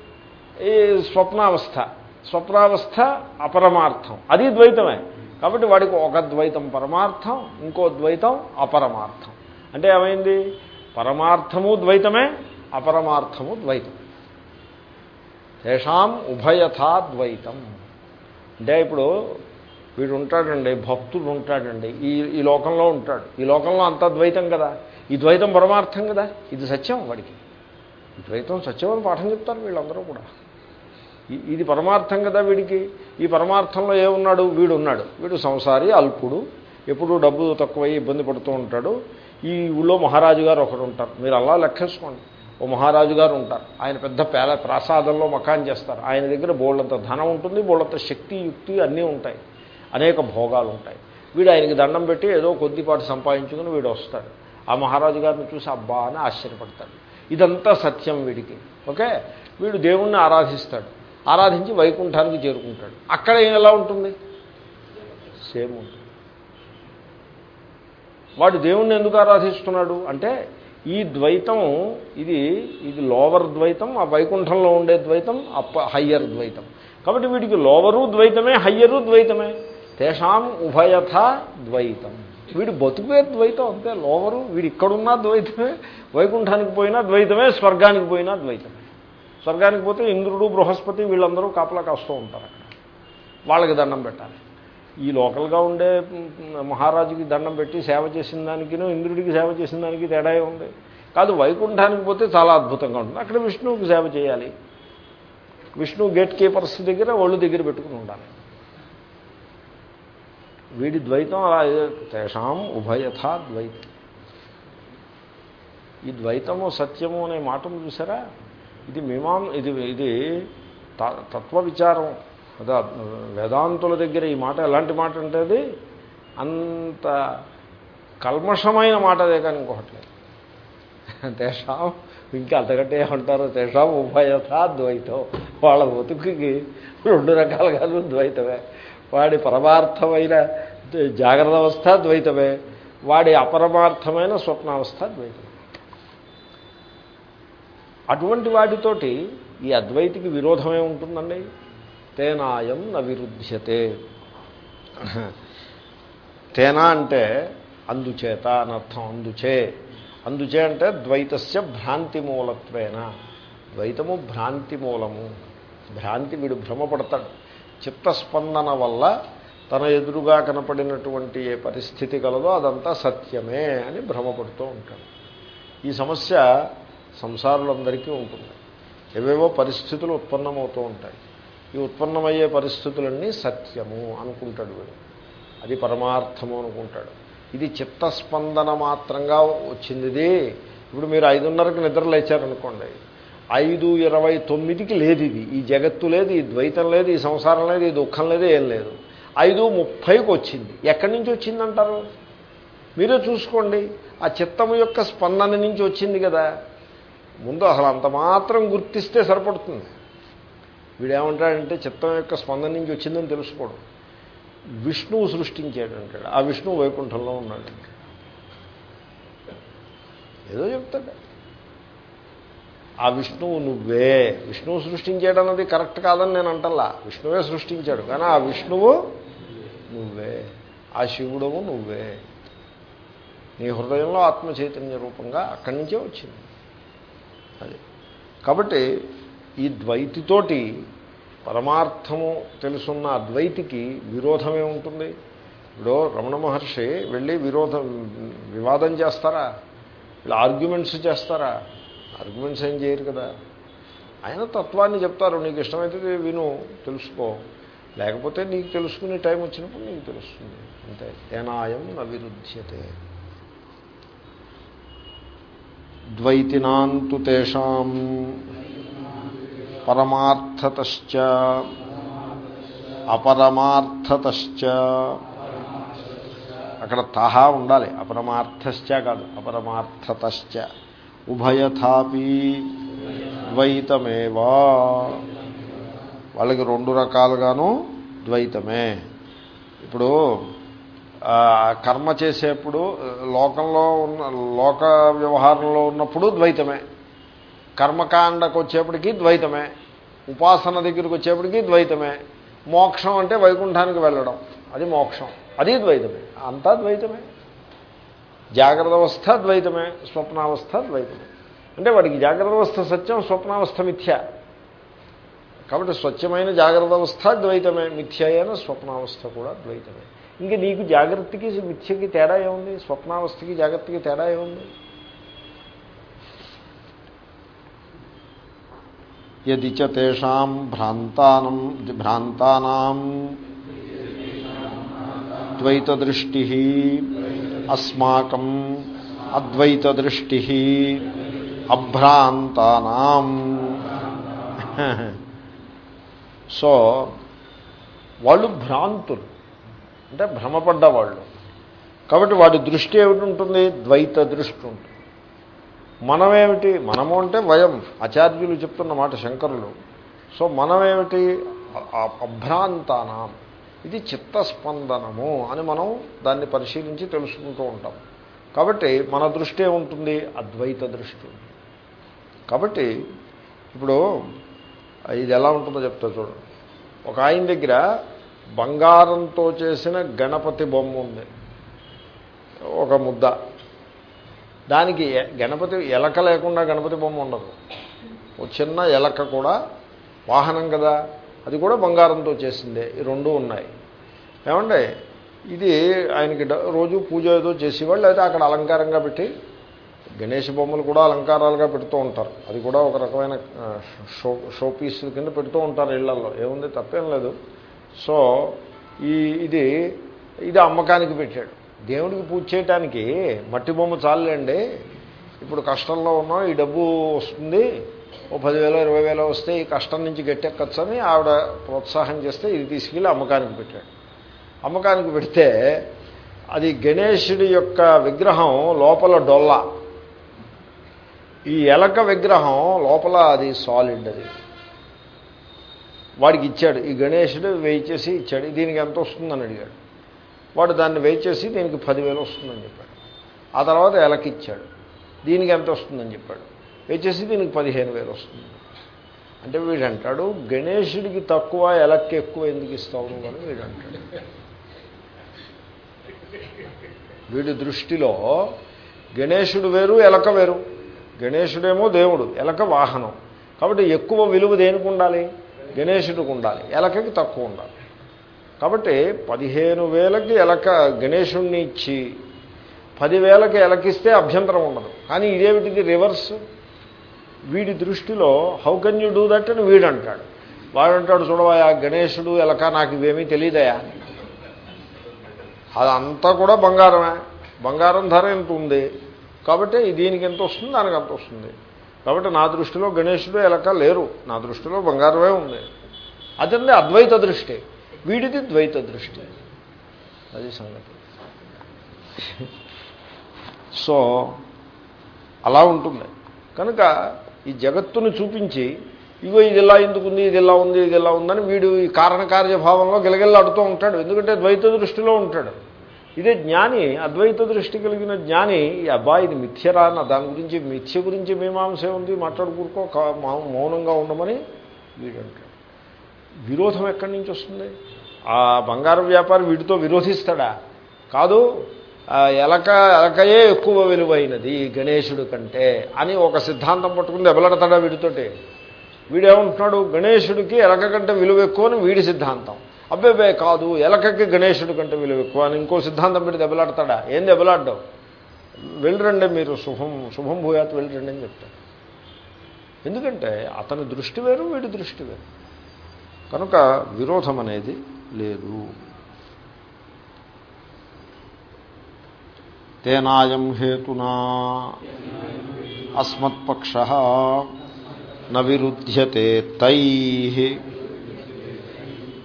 ఈ స్వప్నావస్థ. స్వప్నావస్థ అపరమార్థం. అది ద్వైతమే. కాబట్టి వాడికి ఒక ద్వైతం పరమార్థం ఇంకో ద్వైతం అపరమార్థం. అంటే ఏమైంది? పరమార్థము ద్వైతమే అపరమార్థము ద్వైతం. తేషాం ఉభయథా ద్వైతం. అంటే ఇప్పుడు వీడు ఉంటాడండి భక్తుడు ఉంటాడండి ఈ ఈ లోకంలో ఉంటాడు. ఈ లోకంలో అంతా ద్వైతం కదా. ఈ ద్వైతం పరమార్థం కదా. ఇది సత్యం వాడికి. ద్వైతం సత్యం అని పాఠం చెప్తారు వీళ్ళందరూ కూడా. ఇది పరమార్థం కదా వీడికి. ఈ పరమార్థంలో ఏమున్నాడు? వీడు ఉన్నాడు వీడు సంసారి అల్పుడు. ఎప్పుడు డబ్బు తక్కువై ఇబ్బంది పడుతూ ఉంటాడు. ఈ ఊళ్ళో మహారాజు గారు ఒకరు ఉంటారు. మీరు అలా లెక్కేసుకోండి. ఓ మహారాజు గారు ఉంటారు. ఆయన పెద్ద పేల ప్రాసాదంలో మకాన్ చేస్తారు. ఆయన దగ్గర బోళ్ళంత ధనం ఉంటుంది బోళ్ళంత శక్తి యుక్తి అన్నీ ఉంటాయి. అనేక భోగాలు ఉంటాయి. వీడు ఆయనకి దండం పెట్టి ఏదో కొద్దిపాటు సంపాదించుకుని వీడు వస్తాడు. ఆ మహారాజు గారిని చూసి అబ్బా అని ఆశ్చర్యపడతాడు. ఇదంతా సత్యం వీడికి. ఓకే? వీడు దేవుణ్ణి ఆరాధిస్తాడు. ఆరాధించి వైకుంఠానికి చేరుకుంటాడు. అక్కడ ఎలా ఉంటుంది? సేమ్ ఉంటుంది. వాడు దేవుణ్ణి ఎందుకు ఆరాధిస్తున్నాడు? అంటే ఈ ద్వైతం ఇది ఇది లోవర్ ద్వైతం ఆ వైకుంఠంలో ఉండే ద్వైతం అప్ప హయ్యర్ ద్వైతం. కాబట్టి వీడికి లోవరు ద్వైతమే హయ్యరు ద్వైతమే. తేషాం ఉభయథ ద్వైతం. వీడి బతుకే ద్వైతం అంతే. లోవరు వీడు ఇక్కడున్నా ద్వైతమే వైకుంఠానికి పోయినా ద్వైతమే స్వర్గానికి పోయినా ద్వైతమే. స్వర్గానికి పోతే ఇంద్రుడు బృహస్పతి వీళ్ళందరూ కాపలా కాస్తూ ఉంటారు అక్కడ. వాళ్ళకి దండం పెట్టాలి. ఈ లోకల్గా ఉండే మహారాజుకి దండం పెట్టి సేవ చేసిన దానికినో ఇంద్రుడికి సేవ చేసిన దానికి తేడా ఉంది? కాదు వైకుంఠానికి పోతే చాలా అద్భుతంగా ఉంటుంది. అక్కడ విష్ణువుకి సేవ చేయాలి. విష్ణు గేట్ కీపర్స్ దగ్గర ఒళ్ళు దగ్గర పెట్టుకుని ఉండాలి. వీడి ద్వైతం అలా తేషాం ఉభయథా ద్వైతం. ఈ ద్వైతము సత్యము అనే మాటను చూసారా? ఇది మీమాం ఇది ఇది త- తత్వ విచారం అదే వేదాంతుల దగ్గర ఈ మాట ఎలాంటి మాట అంటే అది అంత కల్మషమైన మాట అదే కానీ ఇంకొకట్లేదు తేషాం ఇంకా అంతకంటే ఏమంటారు? తేషాం ఉభయథ ద్వైతం. వాళ్ళ బతుకుకి రెండు రకాలుగాను ద్వైతమే. వాడి పరమార్థమైన జాగ్రత్త అవస్థ ద్వైతమే. వాడి అపరమార్థమైన స్వప్నావస్థ ద్వైతమే. అటువంటి వాటితోటి ఈ అద్వైతికి విరోధమే ఉంటుందండి. తేనాయం నవిరుధ్యతే తేనా అంటే అందుచేత అనర్థం అందుచే. అందుచే అంటే ద్వైతస్య భ్రాంతి మూలత్వేన ద్వైతము భ్రాంతి మూలము భ్రాంతి వీడు భ్రమపడతాడు. చిత్తస్పందన వల్ల తన ఎదురుగా కనపడినటువంటి ఏ పరిస్థితి కలదో అదంతా సత్యమే అని భ్రమపడుతూ ఉంటాడు. ఈ సమస్య సంసారులందరికీ ఉంటుంది. ఏవేవో పరిస్థితులు ఉత్పన్నమవుతూ ఉంటాయి. ఈ ఉత్పన్నమయ్యే పరిస్థితులన్నీ సత్యము అనుకుంటాడు వీడు. అది పరమార్థము అనుకుంటాడు. ఇది చిత్తస్పందన మాత్రంగా వచ్చింది ఇప్పుడు మీరు ఐదున్నరకు నిద్ర లేచారనుకోండి. ఐదు ఇరవై తొమ్మిదికి లేదు ఇది. ఈ జగత్తు లేదు ఈ ద్వైతం లేదు ఈ సంసారం లేదు ఈ దుఃఖం లేదు ఏం లేదు. ఐదు ముప్పైకి వచ్చింది. ఎక్కడి నుంచి వచ్చిందంటారు? మీరే చూసుకోండి. ఆ చిత్తము యొక్క స్పందన నుంచి వచ్చింది కదా. ముందు అసలు అంత మాత్రం గుర్తిస్తే సరిపడుతుంది. వీడేమంటాడంటే చిత్తం యొక్క స్పందన నుంచి వచ్చిందని తెలుసుకోడు. విష్ణువు సృష్టించాడు అంటాడు. ఆ విష్ణువు వైకుంఠంలో ఉన్నాడు ఏదో చెప్తాడు. ఆ విష్ణువు నువ్వే. విష్ణువు సృష్టించాడు అన్నది కరెక్ట్ కాదని నేను అంటల్లా. విష్ణువే సృష్టించాడు. కానీ ఆ విష్ణువు నువ్వే. ఆ శివుడము నువ్వే. నీ హృదయంలో ఆత్మ చైతన్య రూపంగా అక్కడి నుంచే వచ్చింది. అది. కాబట్టి ఈ ద్వైతితోటి పరమార్థము తెలుసున్న అద్వైతికి విరోధమే ఉంటుంది. ఇప్పుడు రమణ మహర్షి వెళ్ళి విరోధం వివాదం చేస్తారా? ఇలా ఆర్గ్యుమెంట్స్ చేస్తారా? ఆర్గ్యుమెంట్స్ ఏం చేయరు కదా. ఆయన తత్వాన్ని చెప్తారు నీకు ఇష్టమైతే విను తెలుసుకో. లేకపోతే నీకు తెలుసుకునే టైం వచ్చినప్పుడు నీకు తెలుస్తుంది. అంతే. ఏనాయం నవిరుధ్యతే. ద్వైతినాంతు తేషాం పరమార్థతశ్చ అపరమార్థతశ్చ. అక్కడ తహా ఉండాలి. అపరమార్థశ్చ కాదు అపరమార్థతశ్చ. ఉభయథాపి ద్వైతమేవా. వాళ్ళకి రెండు రకాలుగాను ద్వైతమే. ఇప్పుడు కర్మ చేసేప్పుడు లోకంలో ఉన్న లోక వ్యవహారంలో ఉన్నప్పుడు ద్వైతమే. కర్మకాండకు వచ్చేప్పటికీ ద్వైతమే. ఉపాసన దగ్గరికి వచ్చేప్పటికీ ద్వైతమే. మోక్షం అంటే వైకుంఠానికి వెళ్ళడం. అది మోక్షం. అది ద్వైతమే. అంతా ద్వైతమే. జాగ్రత్త అవస్థ ద్వైతమే. స్వప్నావస్థ ద్వైతమే. అంటే వాడికి జాగ్రత్త అవస్థ సత్యం స్వప్నావస్థ మిథ్య. కాబట్టి స్వచ్ఛమైన జాగ్రత్త అవస్థ ద్వైతమే. మిథ్య అయిన స్వప్నావస్థ కూడా ద్వైతమే. ఇంక నీకు జాగ్రత్తకి మిథ్యకి తేడా ఏముంది? స్వప్నావస్థకి జాగ్రత్తకి తేడా ఏముంది? యది చ తేషాం భ్రాంతానం భ్రాంతానాం ద్వైతదృష్టి అస్మాకం అద్వైతదృష్టి అభ్రాంతానాం. సో వాళ్ళు భ్రాంతులు. అంటే భ్రమపడ్డ వాళ్ళు కాబట్టి వాటి దృష్టి ఏమిటి ఉంటుంది? ద్వైత దృష్టి ఉంటుంది. మనమేమిటి? మనము అంటే వయం. ఆచార్యులు చెప్తున్న మాట శంకరులు. సో మనమేమిటి? అభ్రాంతానం. ఇది చిత్తస్పందనము అని మనం దాన్ని పరిశీలించి తెలుసుకుంటూ ఉంటాం. కాబట్టి మన దృష్టి ఏముంటుంది? అద్వైత దృష్టి కాబట్టి ఇప్పుడు ఇది ఎలా ఉంటుందో చెప్తా చూడండి. ఒక ఆయన దగ్గర బంగారంతో చేసిన గణపతి బొమ్మ ఉంది. ఒక ముద్ద. దానికి గణపతి ఎలక లేకుండా గణపతి బొమ్మ ఉండదు. ఒక చిన్న ఎలక కూడా వాహనం కదా. అది కూడా బంగారంతో చేసిందే. ఈ రెండు ఉన్నాయి. ఏమండి ఇది ఆయనకి రోజు పూజ ఏదో చేసేవాళ్ళు అయితే అక్కడ అలంకారంగా పెట్టి గణేష్ బొమ్మలు కూడా అలంకారాలుగా పెడుతూ ఉంటారు. అది కూడా ఒక రకమైన షో షో కింద పెడుతూ ఉంటారు ఇళ్ళలో ఏముంది తప్పేం లేదు. సో ఈ ఇది ఇది అమ్మకానికి పెట్టాడు. దేవుడికి పూజ చేయటానికి మట్టి బొమ్మ చాలండి ఇప్పుడు కష్టంలో ఉన్నాం ఈ డబ్బు వస్తుంది. ఓ పదివేల ఇరవై వేలు వస్తే ఈ కష్టం నుంచి గట్టెక్కచ్చని ఆవిడ ప్రోత్సాహం చేస్తే ఇది తీసుకెళ్ళి అమ్మకానికి పెట్టాడు. అమ్మకానికి పెడితే అది గణేశుడి యొక్క విగ్రహం లోపల డొల్ల. ఈ ఎలక విగ్రహం లోపల అది సాలిడ్ అది. వాడికి ఇచ్చాడు. ఈ గణేషుడు వెయ్యి చేసి ఇచ్చాడు. దీనికి ఎంత వస్తుందని అడిగాడు. వాడు దాన్ని వెయ్యి చేసి దీనికి పదివేలు వస్తుందని చెప్పాడు. ఆ తర్వాత ఎలకిచ్చాడు దీనికి ఎంత వస్తుందని చెప్పాడు. వేచేసి చేసి దీనికి పదిహేను వేలు వస్తుంది. అంటే వీడు అంటాడు గణేషుడికి తక్కువ ఎలక్కి ఎక్కువ ఎందుకు ఇస్తావు అని వీడు అంటాడు వీడి దృష్టిలో గణేషుడు వేరు ఎలక వేరు. గణేషుడేమో దేవుడు ఎలక వాహనం. కాబట్టి ఎక్కువ విలువ దేనికి ఉండాలి? గణేశుడికి ఉండాలి. ఎలకకి తక్కువ ఉండాలి. కాబట్టి పదిహేను వేలకి ఎలక గణేశుణ్ణి ఇచ్చి పదివేలకి ఎలకిస్తే అభ్యంతరం ఉండదు. కానీ ఇదేమిటిది రివర్స్? వీడి దృష్టిలో how can you do that? అని వీడు అంటాడు. వాడు అంటాడు చూడవా గణేశుడు ఎలక నాకు ఇవేమీ తెలియదయా అదంతా కూడా బంగారమే. బంగారం ధర ఎంత ఉంది? కాబట్టి దీనికి ఎంత వస్తుంది? దానికి ఎంత వస్తుంది. కాబట్టి నా దృష్టిలో గణేశుడు ఎలక లేరు. నా దృష్టిలో బంగారమే ఉంది. అదండి అద్వైత దృష్టి. వీడిది ద్వైత దృష్టి. అది సంగతి. సో అలా ఉంటుంది. కనుక ఈ జగత్తును చూపించి ఇగో ఇది ఇలా ఎందుకుంది ఇది ఇలా ఉంది ఇది ఇలా ఉందని వీడు ఈ కారణకార్యభావంలో గిలగిల్లాడుతూ ఉంటాడు. ఎందుకంటే ద్వైత దృష్టిలో ఉంటాడు. ఇదే జ్ఞాని అద్వైత దృష్టి కలిగిన జ్ఞాని ఈ అబ్బాయి ఇది మిథ్యరా అన్న దాని గురించి మిథ్య గురించి మీమాంసే ఉంది మాట్లాడుకూరుకో మౌ- మౌనంగా ఉండమని వీడంటాడు విరోధం ఎక్కడి నుంచి వస్తుంది? ఆ బంగారం వ్యాపారి వీడితో విరోధిస్తాడా? కాదు ఎలక ఎలకయే ఎక్కువ విలువైనది గణేశుడు కంటే అని ఒక సిద్ధాంతం పట్టుకుని దెబ్బలాడతాడా వీడితోటి? వీడేమంటున్నాడు గణేశుడికి ఎలక కంటే విలువ ఎక్కువ అని వీడి సిద్ధాంతం. అబ్బేబే కాదు ఎలకకి గణేశుడి కంటే విలువ ఎక్కువ. అని ఇంకో సిద్ధాంతం పెట్టి దెబ్బలాడతాడా? ఏం దెబ్బలాడ్డావు వెళ్ళరండి మీరు శుభం శుభం భూయాత్ వెళ్ళరండి అని చెప్తాడు. ఎందుకంటే అతని దృష్టి వేరు వీడి దృష్టి వేరు. కనుక విరోధం అనేది లేదు. తేనాయం హేతునా అస్మత్పక్ష నవిరుధ్యతే తై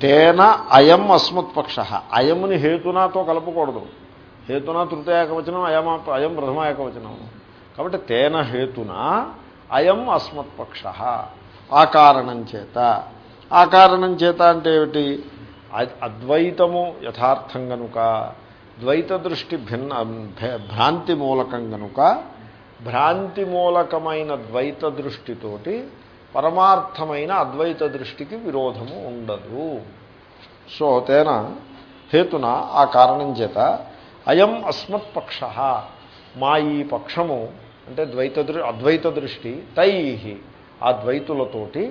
తేన అయం అస్మత్పక్ష అయముని హేతునాతో కలపకూడదు. హేతునా తృతీయ ఏకవచనం అయం అయం ప్రథమ ఏకవచనం. కాబట్టి తేన హేతునా అయం అస్మత్పక్ష ఆ కారణం చేత. ఆ కారణం చేత అంటే ఏమిటి? అద్వైతము యథార్థం గనుక ద్వైత దృష్టి భిన్న భ్రాంతి మూలకం గనుక భ్రాంతి మూలకమైన ద్వైత దృష్టితోటి పరమార్థమైన అద్వైత దృష్టికి విరోధము ఉండదు. సో తేన హేతున ఆ కారణం చేత అయం అస్మత్పక్ష మా ఈ పక్షము అంటే ద్వైత దృ అద్వైత దృష్టి తై ఆ ద్వైతులతోటి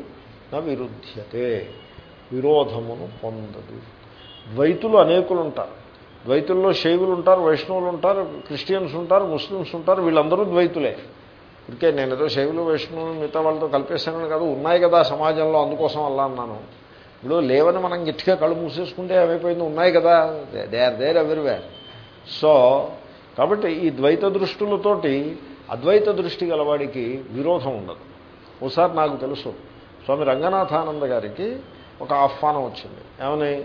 నా విరుధ్యతే విరోధమును పొందదు. ద్వైతులు అనేకులు ఉంటారు ద్వైతుల్లో శైవులు ఉంటారు వైష్ణవులు ఉంటారు క్రిస్టియన్స్ ఉంటారు ముస్లిమ్స్ ఉంటారు వీళ్ళందరూ ద్వైతులే. ఇంకే నేను ఏదో శైవులు వైష్ణవులు మిగతా వాళ్ళతో కలిపేశానని కాదు ఉన్నాయి కదా సమాజంలో అందుకోసం అలా అన్నాను. ఇప్పుడు లేవని మనం గట్టిగా కళ్ళు మూసేసుకుంటే ఏమైపోయింది ఉన్నాయి కదా they are there everywhere. So కాబట్టి ఈ ద్వైత దృష్టులతోటి అద్వైత దృష్టి గలవాడికి విరోధం ఉండదు. ఒకసారి నాకు తెలుసు. స్వామి రంగనాథానంద గారికి ఒక ఆహ్వానం వచ్చింది. ఏమని?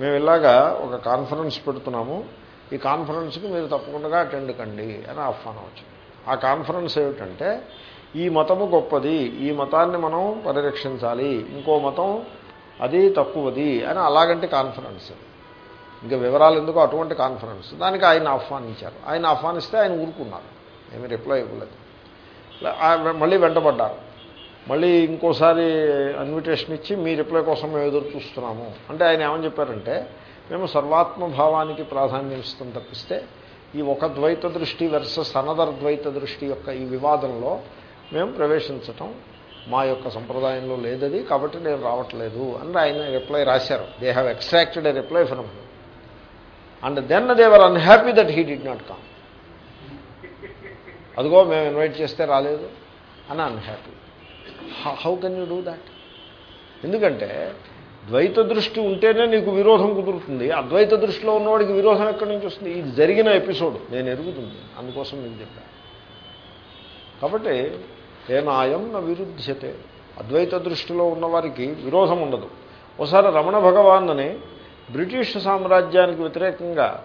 మేము ఇలాగా ఒక కాన్ఫరెన్స్ పెడుతున్నాము. ఈ కాన్ఫరెన్స్కి మీరు తప్పకుండా అటెండ్ కండి అని ఆహ్వానం వచ్చింది. ఆ కాన్ఫరెన్స్ ఏమిటంటే ఈ మతము గొప్పది ఈ మతాన్ని మనం పరిరక్షించాలి ఇంకో మతం అది తక్కువది అని అలాగంటే కాన్ఫరెన్స్. ఇంకా వివరాలు ఎందుకు అటువంటి కాన్ఫరెన్స్. దానికి ఆయన ఆహ్వానించారు. ఆయన ఆహ్వానిస్తే ఆయన ఊరుకున్నారు. ఏమి రిప్లై ఇవ్వలేదు. మళ్ళీ వెంటబడ్డారు. మళ్ళీ ఇంకోసారి ఇన్విటేషన్ ఇచ్చి మీ రిప్లై కోసం మేము ఎదురు చూస్తున్నాము. అంటే ఆయన ఏమని చెప్పారంటే మేము సర్వాత్మభావానికి ప్రాధాన్యం ఇస్తాం తప్పిస్తే ఈ ఒక ద్వైత దృష్టి వర్సెస్ అనదర్ ద్వైత దృష్టి యొక్క ఈ వివాదంలో మేము ప్రవేశించటం మా యొక్క సంప్రదాయంలో లేదది కాబట్టి నేను రావట్లేదు అని ఆయన రిప్లై రాశారు. They have extracted a reply from him and then they were unhappy that he did not come అదిగో మేము ఇన్వైట్ చేస్తే రాలేదు అని unhappy how can you do that ఎందుకంటే ద్వైత దృష్టి ఉంటేనే నీకు విరోధం కుదురుతుంది. అద్వైత దృష్టిలో ఉన్నవాడికి విరోధం ఎక్కడి నుంచి వస్తుంది? ఇది జరిగిన ఎపిసోడ్. నేను ఎరుగుతుంది. అందుకోసం నేను చెప్పాను కాబట్టి ఏనాయం నా విరుద్ధ్యతే అద్వైత దృష్టిలో ఉన్నవారికి విరోధం ఉండదు. ఒకసారి రమణ భగవాన్నని బ్రిటిష్ సామ్రాజ్యానికి వ్యతిరేకంగా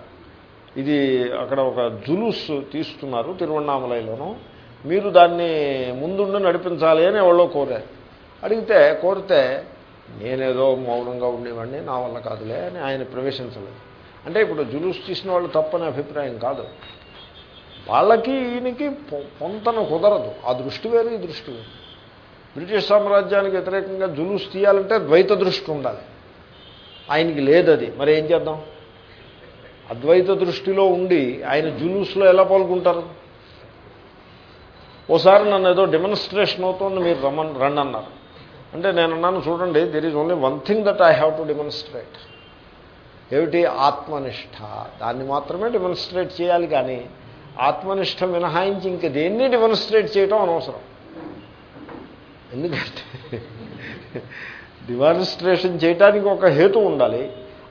ఇది అక్కడ ఒక జులూస్ తీస్తున్నారు తిరువണ്ണామలైలోనూ మీరు దాన్ని ముందుండి నడిపించాలి అని ఎవరో కోరారు. అడిగితే కోరితే నేనేదో మౌనంగా ఉండేవాడిని నా వల్ల కాదులే అని ఆయన ప్రవేశించలేదు. అంటే ఇప్పుడు జులూస్ తీసిన వాళ్ళు తప్పని అభిప్రాయం కాదు. వాళ్ళకి ఈయనకి పొంతన కుదరదు. ఆ దృష్టి వేరు ఈ దృష్టి వేరు. బ్రిటిష్ సామ్రాజ్యానికి వ్యతిరేకంగా జులూస్ తీయాలంటే ద్వైత దృష్టి ఉండాలి. ఆయనకి లేదది మరి ఏం చేద్దాం? అద్వైత దృష్టిలో ఉండి ఆయన జులూస్లో ఎలా పాల్గొంటారు? ఓసారి నన్ను ఏదో డెమోన్స్ట్రేషన్ అవుతుంది మీరు రమ్మన్ రండి అన్నారు అంటే నేను అన్నాను చూడండి there is only one thing that I have to demonstrate ఏమిటి? ఆత్మనిష్ట. దాన్ని మాత్రమే డెమోన్స్ట్రేట్ చేయాలి కానీ ఆత్మనిష్ట మినహాయించి ఇంక దేన్ని డెమోన్స్ట్రేట్ చేయటం అనవసరం. ఎందుకంటే డిమాన్స్ట్రేషన్ చేయడానికి ఒక హేతు ఉండాలి.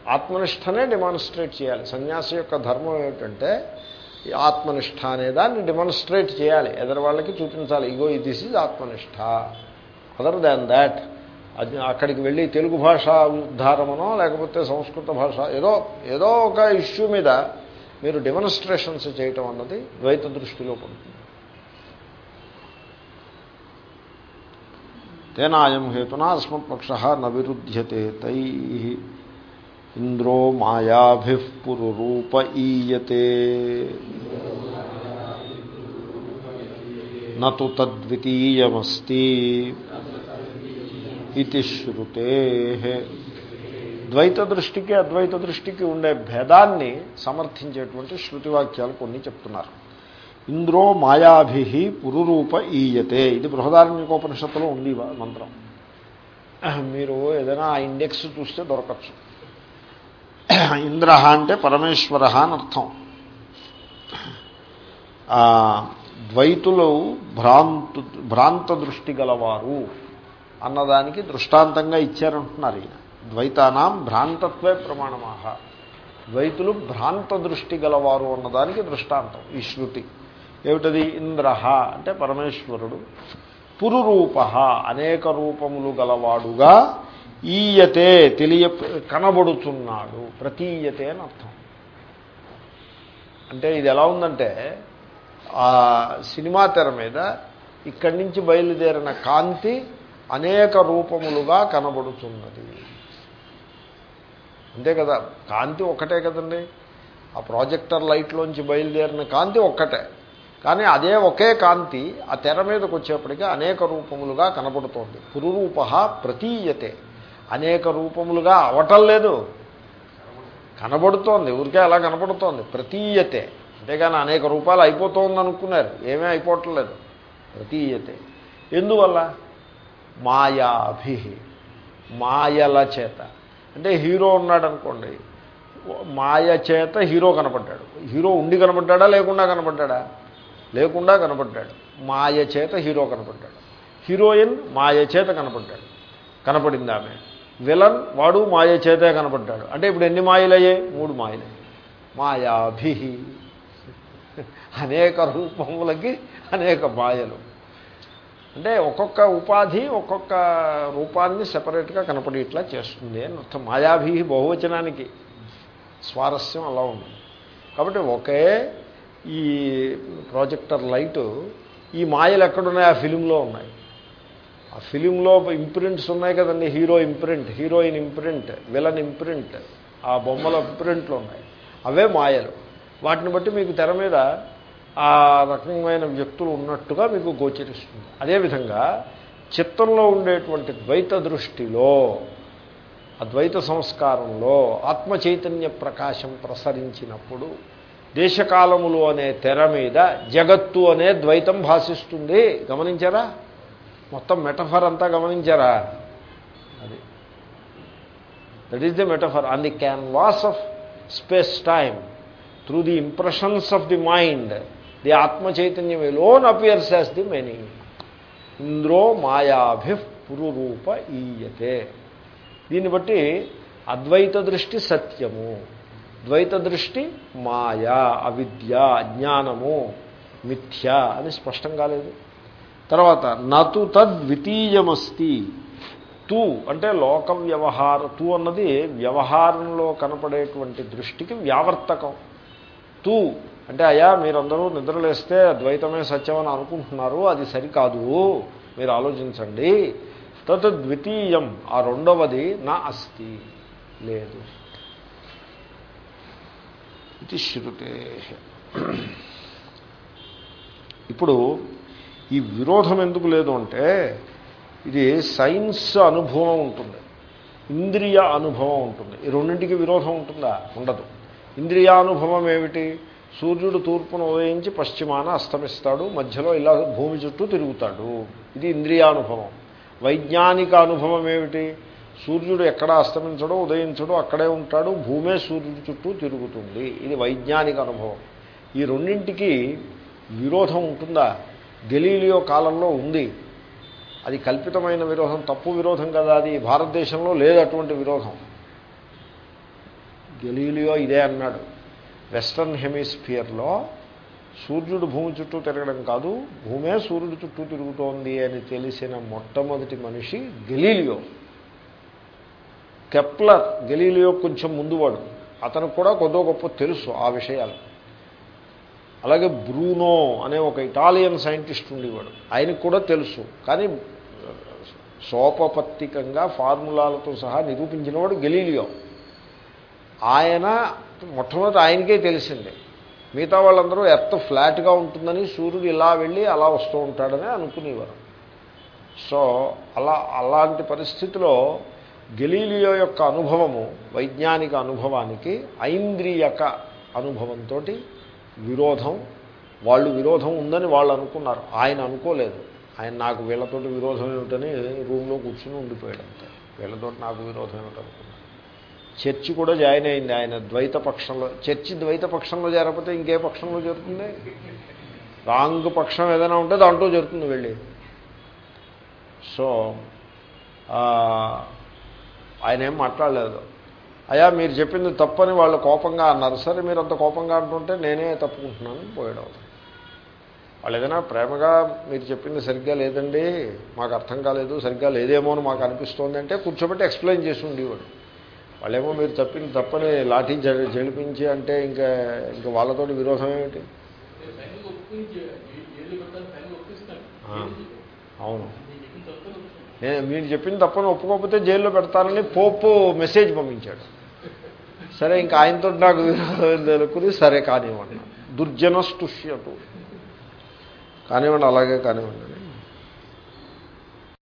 ఆత్మనిష్టనే డిమాన్స్ట్రేట్ చేయాలి. సన్యాసి యొక్క ధర్మం ఏమిటంటే ఆత్మనిష్ట అనే దాన్ని డిమాన్స్ట్రేట్ చేయాలి. ఎదరవాళ్ళకి చూపించాలి. ఇగో దిస్ ఈజ్ ఆత్మనిష్ట. అదర్ దాన్ దాట్ అది అక్కడికి వెళ్ళి తెలుగు భాష ఉద్ధారమనో లేకపోతే సంస్కృత భాష ఏదో ఏదో ఒక ఇష్యూ మీద మీరు డెమోన్స్ట్రేషన్స్ చేయటం అన్నది ద్వైత దృష్టిలో పడుతుంది. తేనాయం హేతునా అస్మత్పక్ష నవిరుధ్యతే తై ఇంద్రో మాయాభిపురూప ఈయతే. నతు తద్వితీయమస్తి. ఇది శృతే ద్వైత దృష్టికి అద్వైత దృష్టికి ఉండే భేదాన్ని సమర్థించేటువంటి శృతివాక్యాలు కొన్ని చెప్తున్నారు. ఇంద్రో మాయాభి పురురూప ఈయతే. ఇది బృహదారణ్యకోపనిషత్తులో ఉంది మంత్రం. మీరు ఏదైనా ఆ ఇండెక్స్ చూస్తే దొరకచ్చు. ఇంద్ర అంటే పరమేశ్వర అని అర్థం. ద్వైతులు భ్రాంతు భ్రాంత దృష్టి గలవారు. అన్నదానికి దృష్టాంతంగా ఇచ్చారంటున్నారు ఈయన. ద్వైతానాం భ్రాంతత్వే ప్రమాణమాహ. ద్వైతులు భ్రాంత దృష్టి గలవారు అన్నదానికి దృష్టాంతం ఈ శృతి. ఏమిటది? ఇంద్ర అంటే పరమేశ్వరుడు. పురురూప అనేక రూపములు గలవాడుగా ఈయతే తెలియ కనబడుతున్నాడు. ప్రతీయతే అని అర్థం. అంటే ఇది ఎలా ఉందంటే ఆ సినిమా తెర మీద ఇక్కడి నుంచి బయలుదేరిన కాంతి అనేక రూపములుగా కనబడుతున్నది. అంతే కదా కాంతి ఒక్కటే కదండి. ఆ ప్రాజెక్టర్ లైట్లోంచి బయలుదేరిన కాంతి ఒక్కటే. కానీ అదే ఒకే కాంతి ఆ తెర మీదకి వచ్చేప్పటికీ అనేక రూపములుగా కనబడుతోంది. పురురూప ప్రతీయతే. అనేక రూపములుగా అవటం లేదు. కనబడుతోంది ఊరికే అలా కనబడుతోంది. ప్రతీయతే. అంతేగాని అనేక రూపాయలు అయిపోతుంది అనుకున్నారు ఏమీ అయిపోవట్లేదు. ప్రతీయతే. ఎందువల్ల? మాయాభి. మాయల చేత. అంటే హీరో ఉన్నాడు అనుకోండి మాయ చేత హీరో కనపడ్డాడు. హీరో ఉండి కనపడ్డా లేకుండా కనపడ్డా లేకుండా కనపడ్డాడు. మాయ చేత హీరో కనపడ్డాడు. హీరోయిన్ మాయ చేత కనపడ్డాడు. కనపడింది ఆమె. విలన్ వాడు మాయ చేతే కనపడ్డాడు. అంటే ఇప్పుడు ఎన్ని మాయలయ్యాయి మూడు మాయలు మాయాభి. అనేక రూపములకి అనేక మాయలు. అంటే ఒక్కొక్క ఉపాధి ఒక్కొక్క రూపాన్ని సెపరేట్గా కనపడేట్లా చేస్తుంది అని అర్థం. మాయాభీ బహువచనానికి స్వారస్యం అలా ఉంది. కాబట్టి ఒకే ఈ ప్రాజెక్టర్ లైటు ఈ మాయలు ఎక్కడున్నాయి? ఆ ఫిలింలో ఉన్నాయి. ఆ ఫిలింలో ఇంప్రింట్స్ ఉన్నాయి కదండి. Hero imprint heroine imprint villain imprint ఆ బొమ్మల ఇంప్రింట్లు ఉన్నాయి. అవే మాయలు. వాటిని బట్టి మీకు తెర మీద ఆ రకమైన వ్యక్తులు ఉన్నట్టుగా మీకు గోచరిస్తుంది. అదేవిధంగా చిత్తంలో ఉండేటువంటి ద్వైత దృష్టిలో అద్వైత సంస్కారంలో ఆత్మ చైతన్య ప్రకాశం ప్రసరించినప్పుడు దేశకాలములు అనే తెర మీద జగత్తు అనే ద్వైతం భాషిస్తుంది గమనించారా? మొత్తం మెటఫర్ అంతా గమనించారా? అది. That is the metaphor on the canvas of space time through the impressions of the mind the ఆత్మ చైతన్యం alone appears as the many. ఇంద్రో మాయాభి పురురూప ఈయతే. దీన్ని బట్టి అద్వైత దృష్టి సత్యము ద్వైత దృష్టి మాయా అవిద్య అజ్ఞానము మిథ్య అని స్పష్టం కాలేదు. తర్వాత నతు తద్వితీయమస్తి తూ అంటే లోక వ్యవహార తూ అన్నది వ్యవహారంలో కనపడేటువంటి దృష్టికి వ్యావర్తకం. తూ అంటే అయ్యా మీరందరూ నిద్రలేస్తే ద్వైతమే సత్యం అని అనుకుంటున్నారు అది సరికాదు మీరు ఆలోచించండి. తత్ ద్వితీయం ఆ రెండవది నా అస్తి లేదు. ఇది శృతే. ఇప్పుడు ఈ విరోధం ఎందుకు లేదు అంటే ఇది సైన్స్ అనుభవం ఉంటుంది ఇంద్రియ అనుభవం ఉంటుంది. ఈ రెండింటికి విరోధం ఉంటుందా? ఉండదు. ఇంద్రియానుభవం ఏమిటి? సూర్యుడు తూర్పును ఉదయించి పశ్చిమాన అస్తమిస్తాడు మధ్యలో ఇలా భూమి చుట్టూ తిరుగుతాడు. ఇది ఇంద్రియానుభవం. వైజ్ఞానిక అనుభవం ఏమిటి? సూర్యుడు ఎక్కడ అస్తమించడో ఉదయించడో అక్కడే ఉంటాడు భూమే సూర్యుడు చుట్టూ తిరుగుతుంది. ఇది వైజ్ఞానిక అనుభవం. ఈ రెండింటికి విరోధం ఉంటుందా? గెలీలియో కాలంలో ఉంది. అది కల్పితమైన విరోధం తప్పు విరోధం కదా అది. భారతదేశంలో లేదు అటువంటి విరోధం. గెలీలియో ఇదే అన్నాడు. వెస్ట్రన్ హెమిస్ఫియర్లో సూర్యుడు భూమి చుట్టూ తిరగడం కాదు భూమే సూర్యుడు చుట్టూ తిరుగుతోంది అని తెలిసిన మొట్టమొదటి మనిషి గెలీలియో. కెప్లర్ గెలీలియో కొంచెం ముందువాడు. అతనికి కూడా కొద్దో గొప్ప తెలుసు ఆ విషయాలు. అలాగే బ్రూనో అనే ఒక ఇటాలియన్ సైంటిస్ట్ ఉండేవాడు. ఆయనకు కూడా తెలుసు. కానీ సోపపత్తికంగా ఫార్ములాలతో సహా నిరూపించినవాడు గెలీలియో. ఆయన మొట్టమొదటి ఆయనకే తెలిసింది. మిగతా వాళ్ళందరూ ఎర్త్ ఫ్లాట్గా ఉంటుందని సూర్యుడు ఇలా వెళ్ళి అలా వస్తూ ఉంటాడని అనుకునేవారు. సో అలా అలాంటి పరిస్థితిలో గెలీలియో యొక్క అనుభవము వైజ్ఞానిక అనుభవానికి ఐంద్రియక అనుభవంతో విరోధం వాళ్ళు విరోధం ఉందని వాళ్ళు అనుకున్నారు. ఆయన అనుకోలేదు. ఆయన నాకు వీళ్ళతోటి విరోధం ఏమిటని రూమ్లో కూర్చుని ఉండిపోయాడు అంతే వీళ్ళతో నాకు విరోధం ఏమిటనుకున్నాను చర్చి కూడా జాయిన్ అయింది. ఆయన ద్వైత పక్షంలో చర్చి ద్వైత పక్షంలో చేరకపోతే ఇంకే పక్షంలో జరుగుతుంది? రాంగ్ పక్షం ఏదైనా ఉంటే దాంట్లో జరుగుతుంది వెళ్ళి. సో ఆయన ఏం మాట్లాడలేదు. అయ్యా మీరు చెప్పింది తప్పని వాళ్ళు కోపంగా అన్నారు. సరే మీరు అంత కోపంగా అంటుంటే నేనే తప్పుకుంటున్నాను పోయడం వాళ్ళు ఏదైనా ప్రేమగా మీరు చెప్పింది సరిగ్గా లేదండి మాకు అర్థం కాలేదు సరిగ్గా లేదేమో అని మాకు అనిపిస్తోంది అంటే కూర్చోబెట్టి ఎక్స్ప్లెయిన్ చేసి ఉండేవాడు. వాళ్ళేమో మీరు తప్పింది తప్పని లాఠీ జడిపించి అంటే ఇంకా ఇంకా వాళ్ళతో విరోధం ఏమిటి? అవును. మీరు చెప్పింది తప్పని ఒప్పుకోకపోతే జైల్లో పెడతానని పోపు మెసేజ్ పంపించాడు. సరే ఇంకా ఆయనతో నాకు విరోధం తెలుకుని సరే కానివ్వండి. దుర్జనస్తుష్యటు కానివ్వండి అలాగే కానివ్వండి.